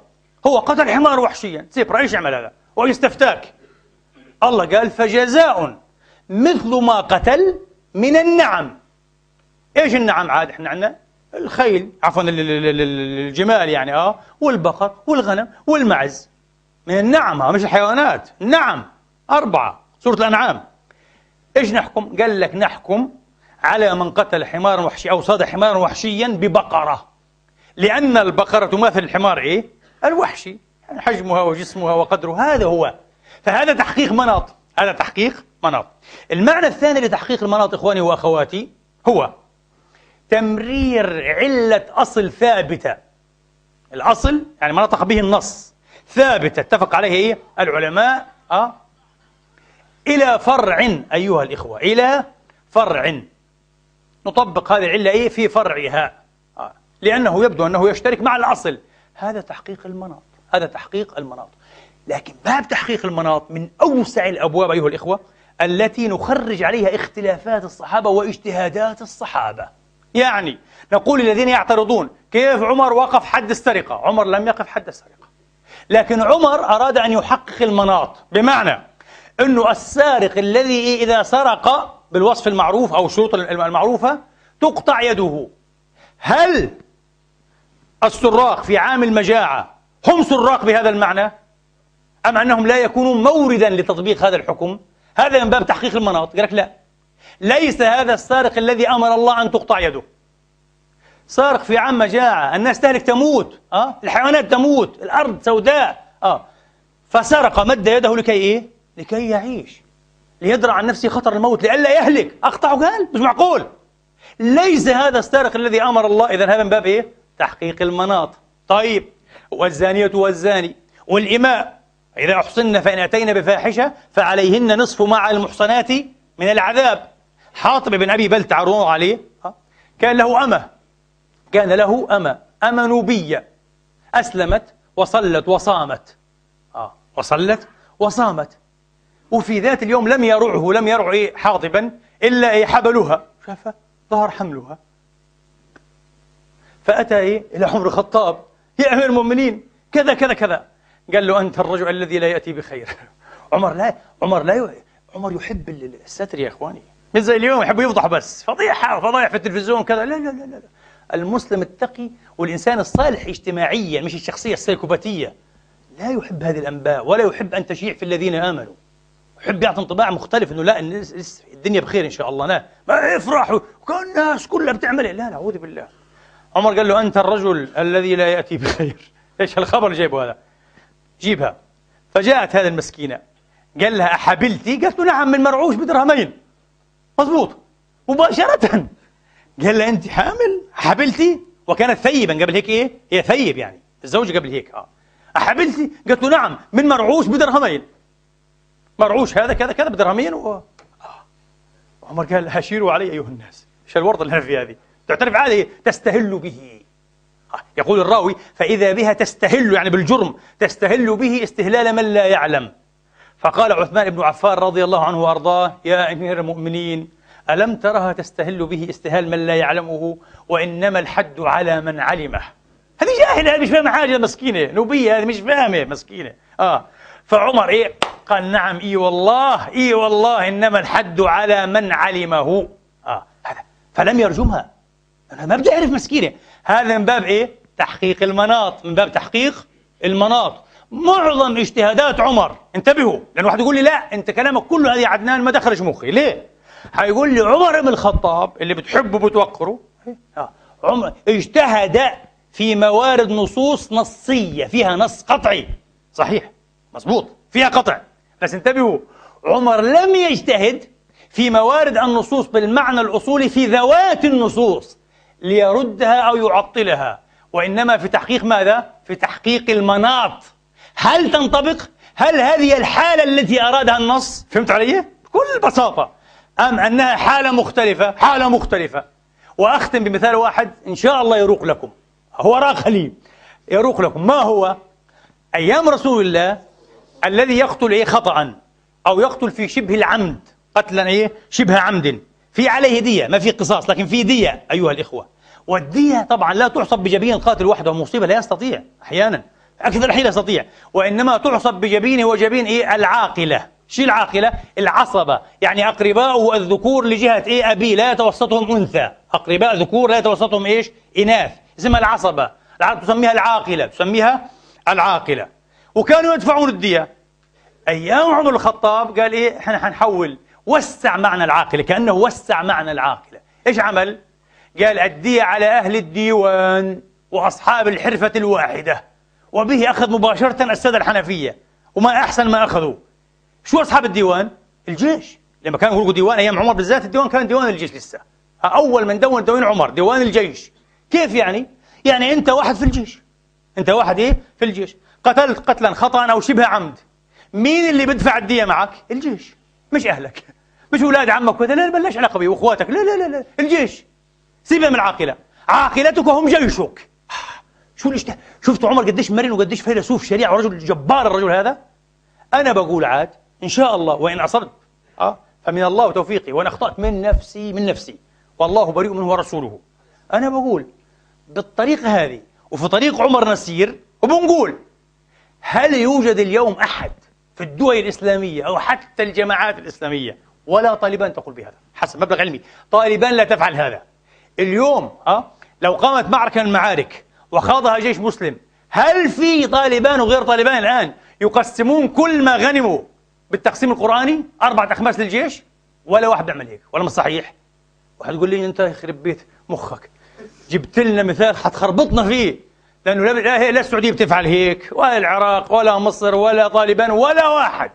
هو قتل حمار وحشيا. سيبرا إيش يعمل هذا؟ ويستفتاك. الله قال فجزاء مثل ما قتل من النعم. إيش النعم عاد إحنا عندنا؟ الخيل عفوا الجمال يعني آه والبقر والغنم والمعز. من النعمة مش الحيوانات. النعم أربعة سورة الأنعام. إيش نحكم؟ قال لك نحكم على من قتل حمارا وحشيا أو صاد حمارا وحشيا ببقرة. لأن البقرة تماثل الحمار إيه؟ الوحشي. يعني حجمها وجسمها وقدرها هذا هو. فهذا تحقيق مناط. هذا تحقيق مناط. المعنى الثاني لتحقيق المناط إخواني وأخواتي هو تمرير علة أصل ثابتة. الأصل يعني ما نطق به النص. ثابتة. اتفق عليه إيه؟ العلماء أه؟ إلى فرع أيها الإخوة إلى فرع. نطبق هذه العلة إيه؟ في فرعها. آه. لأنه يبدو أنه يشترك مع الأصل. هذا تحقيق المناط. هذا تحقيق المناط. لكن باب تحقيق المناط من أوسع الأبواب أيها الإخوة التي نخرج عليها اختلافات الصحابة واجتهادات الصحابة. يعني نقول للذين يعترضون كيف عمر وقف حد السرقة؟ عمر لم يقف حد السرقة. لكن عمر أراد أن يحقق المناط. بمعنى أنه السارق الذي إذا سرق بالوصف المعروف أو الشروط المعروفة تقطع يده. هل السراق في عام المجاعة هم سراق بهذا المعنى؟ أم أنهم لا يكونون موردا لتطبيق هذا الحكم؟ هذا من باب تحقيق المناط. قال لك لا. ليس هذا السارق الذي أمر الله أن تقطع يده. سارق في عام مجاعة الناس تهلك تموت أه؟ الحيوانات تموت الأرض سوداء أه؟ فسرق مد يده لكي إيه؟ لكي يعيش. ليدرع عن نفسه خطر الموت لئلا يهلك. أقطعه قال؟ مش معقول. ليس هذا السارق الذي أمر الله. إذا هذا من باب إيه؟ تحقيق المناط. طيب والزانية والزاني والإماء. إذا أحصن فإن أتينا بفاحشة فعليهن نصف مع المحصنات من العذاب. حاطب بن أبي بلتع عرون عليه كان له أمة كان له أمة أمة نوبية أسلمت وصلت وصامت آه وصلت وصامت. وفي ذات اليوم لم يرعه لم يرع إيه حاطبا إلا إيه حبلها شاف ظهر حملها. فأتى إيه إلى عمر الخطاب يا أمير المؤمنين كذا كذا كذا. قال له أنت الرجل الذي لا يأتي بخير. عمر لا عمر لا. عمر يحب الستر يا إخواني. مش زي اليوم يحب يفضح بس. فضيحة وفضايح في التلفزيون كذا. لا لا لا لا المسلم التقي والإنسان الصالح اجتماعيا مش الشخصية السيكوباتية. لا يحب هذه الأنباء ولا يحب أن تشيع في الذين آمنوا. يحب يعطي انطباع مختلف إنه لا الدنيا بخير إن شاء الله. لا. ما يفرح وكان الناس كلها بتعمل لا لا أعوذ بالله. عمر قال له أنت الرجل الذي لا يأتي بخير. إيش الخبر اللي جايبه هذا؟ جيبها. فجاءت هذه المسكينة. قال لها أحبلتي؟ قالت له نعم من مرعوش بدرهمين. مضبوط مباشرة قال لها أنت حامل؟ حبلتي؟ وكانت ثيبا قبل هيك إيه؟ هي ثيب يعني الزوجة قبل هيك آه أحبلتي؟ قالت له نعم من مرعوش بدرهمين مرعوش هذا كذا كذا بدرهمين و... آه. عمر قال هشيروا علي أيها الناس إيش الورطة اللي فيها هذه تعترف عادي تستهل به آه. يقول الراوي فإذا بها تستهل يعني بالجرم تستهل به استهلال من لا يعلم فقال عثمان بن عفان رضي الله عنه وأرضاه يا أمير المؤمنين ألم ترها تستهل به استهال من لا يعلمه وإنما الحد على من علمه. هذه جاهلة مش فاهمة حاجة مسكينة نوبية هذه مش فاهمة مسكينة. آه. فعمر إيه؟ قال نعم إي والله إي والله إنما الحد على من علمه. آه. هذا. فلم يرجمها. أنا ما بدي أعرف مسكينة. هذا من باب إيه؟ تحقيق المناط. من باب تحقيق المناط. معظم اجتهادات عمر انتبهوا لأن واحد يقول لي لا أنت كلامك كله هذه عدنان ما دخلش مخي ليه؟ هيقول لي عمر بن الخطاب اللي بتحبه بتوقره آه. عمر اجتهد في موارد نصوص نصية فيها نص قطعي صحيح مظبوط فيها قطع بس انتبهوا عمر لم يجتهد في موارد النصوص بالمعنى الأصولي في ذوات النصوص ليردها أو يعطلها وإنما في تحقيق ماذا؟ في تحقيق المناط هل تنطبق؟ هل هذه الحالة التي أرادها النص؟ فهمت علي؟ بكل بساطة. أم أنها حالة مختلفة؟ حالة مختلفة. وأختم بمثال واحد إن شاء الله يروق لكم. هو راق لي يروق لكم. ما هو؟ أيام رسول الله الذي يقتل إيه خطأ أو يقتل في شبه العمد. قتلا إيه؟ شبه عمد. في عليه دية. ما في قصاص لكن في دية أيها الإخوة. والدية طبعا لا تحسب بجبين القاتل وحده مصيبة لا يستطيع أحيانا. أكثر الحين يستطيع. وإنما تعصب بجبينه وجبين إيه؟ العاقلة. شو العاقلة؟ العصبة. يعني أقرباؤه الذكور لجهة إيه؟ أبي لا يتوسطهم أنثى. أقرباء ذكور لا يتوسطهم إيش؟ إناث. اسمها العصبة. العرب تسميها العاقلة. تسميها العاقلة. وكانوا يدفعون الدية. أيام عمر الخطاب قال إيه؟ إحنا حنحول. وسع معنى العاقلة. كأنه وسع معنى العاقلة. إيش عمل؟ قال الدية على أهل الديوان وأصحاب الحرفة الواحدة. وبه أخذ مباشرة السادة الحنفية وما أحسن ما أخذوا. شو أصحاب الديوان؟ الجيش. لما كانوا يقولوا ديوان أيام عمر بالذات الديوان كان ديوان الجيش لسه. أول من دون دون عمر ديوان الجيش. كيف يعني؟ يعني أنت واحد في الجيش. أنت واحد إيه؟ في الجيش. قتلت قتلا خطأ أو شبه عمد. مين اللي بدفع الدية معك؟ الجيش. مش أهلك. مش أولاد عمك. وكذا لا بلاش علاقة بي وأخواتك. لا لا لا لا. الجيش. سيبها من العاقلة. عاقلتك هم جيشك. شو الاشتهاء شفت عمر قديش مرن وقديش فيلسوف شريعة ورجل جبار الرجل هذا؟ أنا بقول عاد إن شاء الله وإن أصبت أه فمن الله وتوفيقي وإن أخطأت من نفسي من نفسي والله بريء منه ورسوله. أنا بقول بالطريقة هذه وفي طريق عمر نسير وبنقول هل يوجد اليوم أحد في الدول الإسلامية أو حتى الجماعات الإسلامية؟ ولا طالبان تقول بهذا حسب مبلغ علمي. طالبان لا تفعل هذا. اليوم أه لو قامت معركة من المعارك وخاضها جيش مسلم. هل في طالبان وغير طالبان الآن يقسمون كل ما غنموا بالتقسيم القرآني أربعة أخماس للجيش؟ ولا واحد بيعمل هيك ولا مش صحيح؟ واحد يقول لي أنت يخرب بيت مخك. جبت لنا مثال حتخربطنا فيه. لأنه لا لا السعودية بتفعل هيك ولا العراق ولا مصر ولا طالبان ولا واحد.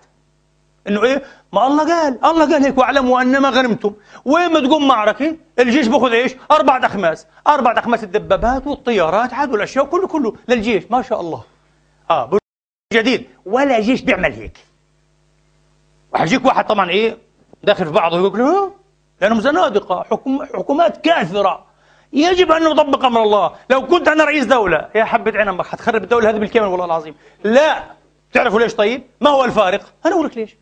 إنه إيه؟ ما الله قال الله قال هيك واعلموا أنما غنمتم. وين ما تقوم معركة الجيش باخذ إيش؟ أربع اخماس أربع اخماس الدبابات والطيارات عاد والاشياء كله كله للجيش. ما شاء الله. آه جديد. ولا جيش بيعمل هيك. وحيجيك واحد طبعا إيه؟ داخل في بعضه يقول له لانهم زنادقة حكم حكومات كافره يجب أن نطبق أمر الله. لو كنت أنا رئيس دولة يا حبة عين أمك حتخرب الدولة هذه بالكامل والله العظيم. لا. تعرفوا ليش طيب؟ ما هو الفارق؟ أنا أقول لك ليش.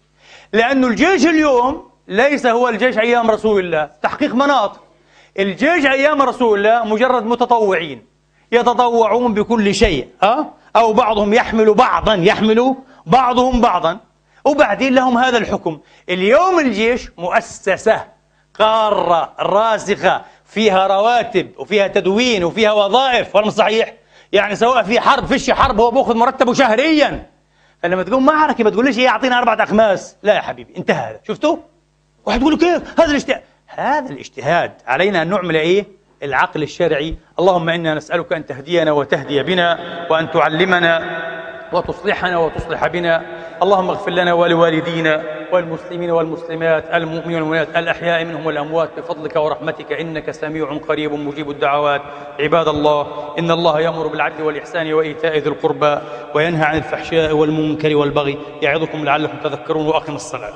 لأن الجيش اليوم ليس هو الجيش أيام رسول الله. تحقيق مناط. الجيش أيام رسول الله مجرد متطوعين. يتطوعون بكل شيء أه؟ أو بعضهم يحمل بعضا يحمل بعضهم بعضا. وبعدين لهم هذا الحكم. اليوم الجيش مؤسسة قارة راسخة فيها رواتب وفيها تدوين وفيها وظائف ولا صحيح؟ يعني سواء في حرب فيش حرب هو بيأخذ مرتبه شهريا. فلما تقوم معركة ما تقوليش إيه أعطينا أربعة أخماس. لا يا حبيبي انتهى هذا. شفتوا؟ واحد يقول كيف هذا الاجتهاد. هذا الاجتهاد علينا أن نعمل إيه؟ العقل الشرعي. اللهم إنا نسألك أن تهدينا وتهدي بنا وأن تعلمنا وتصلحنا وتصلح بنا. اللهم اغفر لنا ولوالدينا والمسلمين والمسلمات المؤمنين والمؤمنات الأحياء منهم والأموات بفضلك ورحمتك إنك سميع قريب مجيب الدعوات. عباد الله إن الله يأمر بالعدل والإحسان وإيتاء ذي القربى وينهى عن الفحشاء والمنكر والبغي. يعظكم لعلكم تذكرون وأقم الصلاة.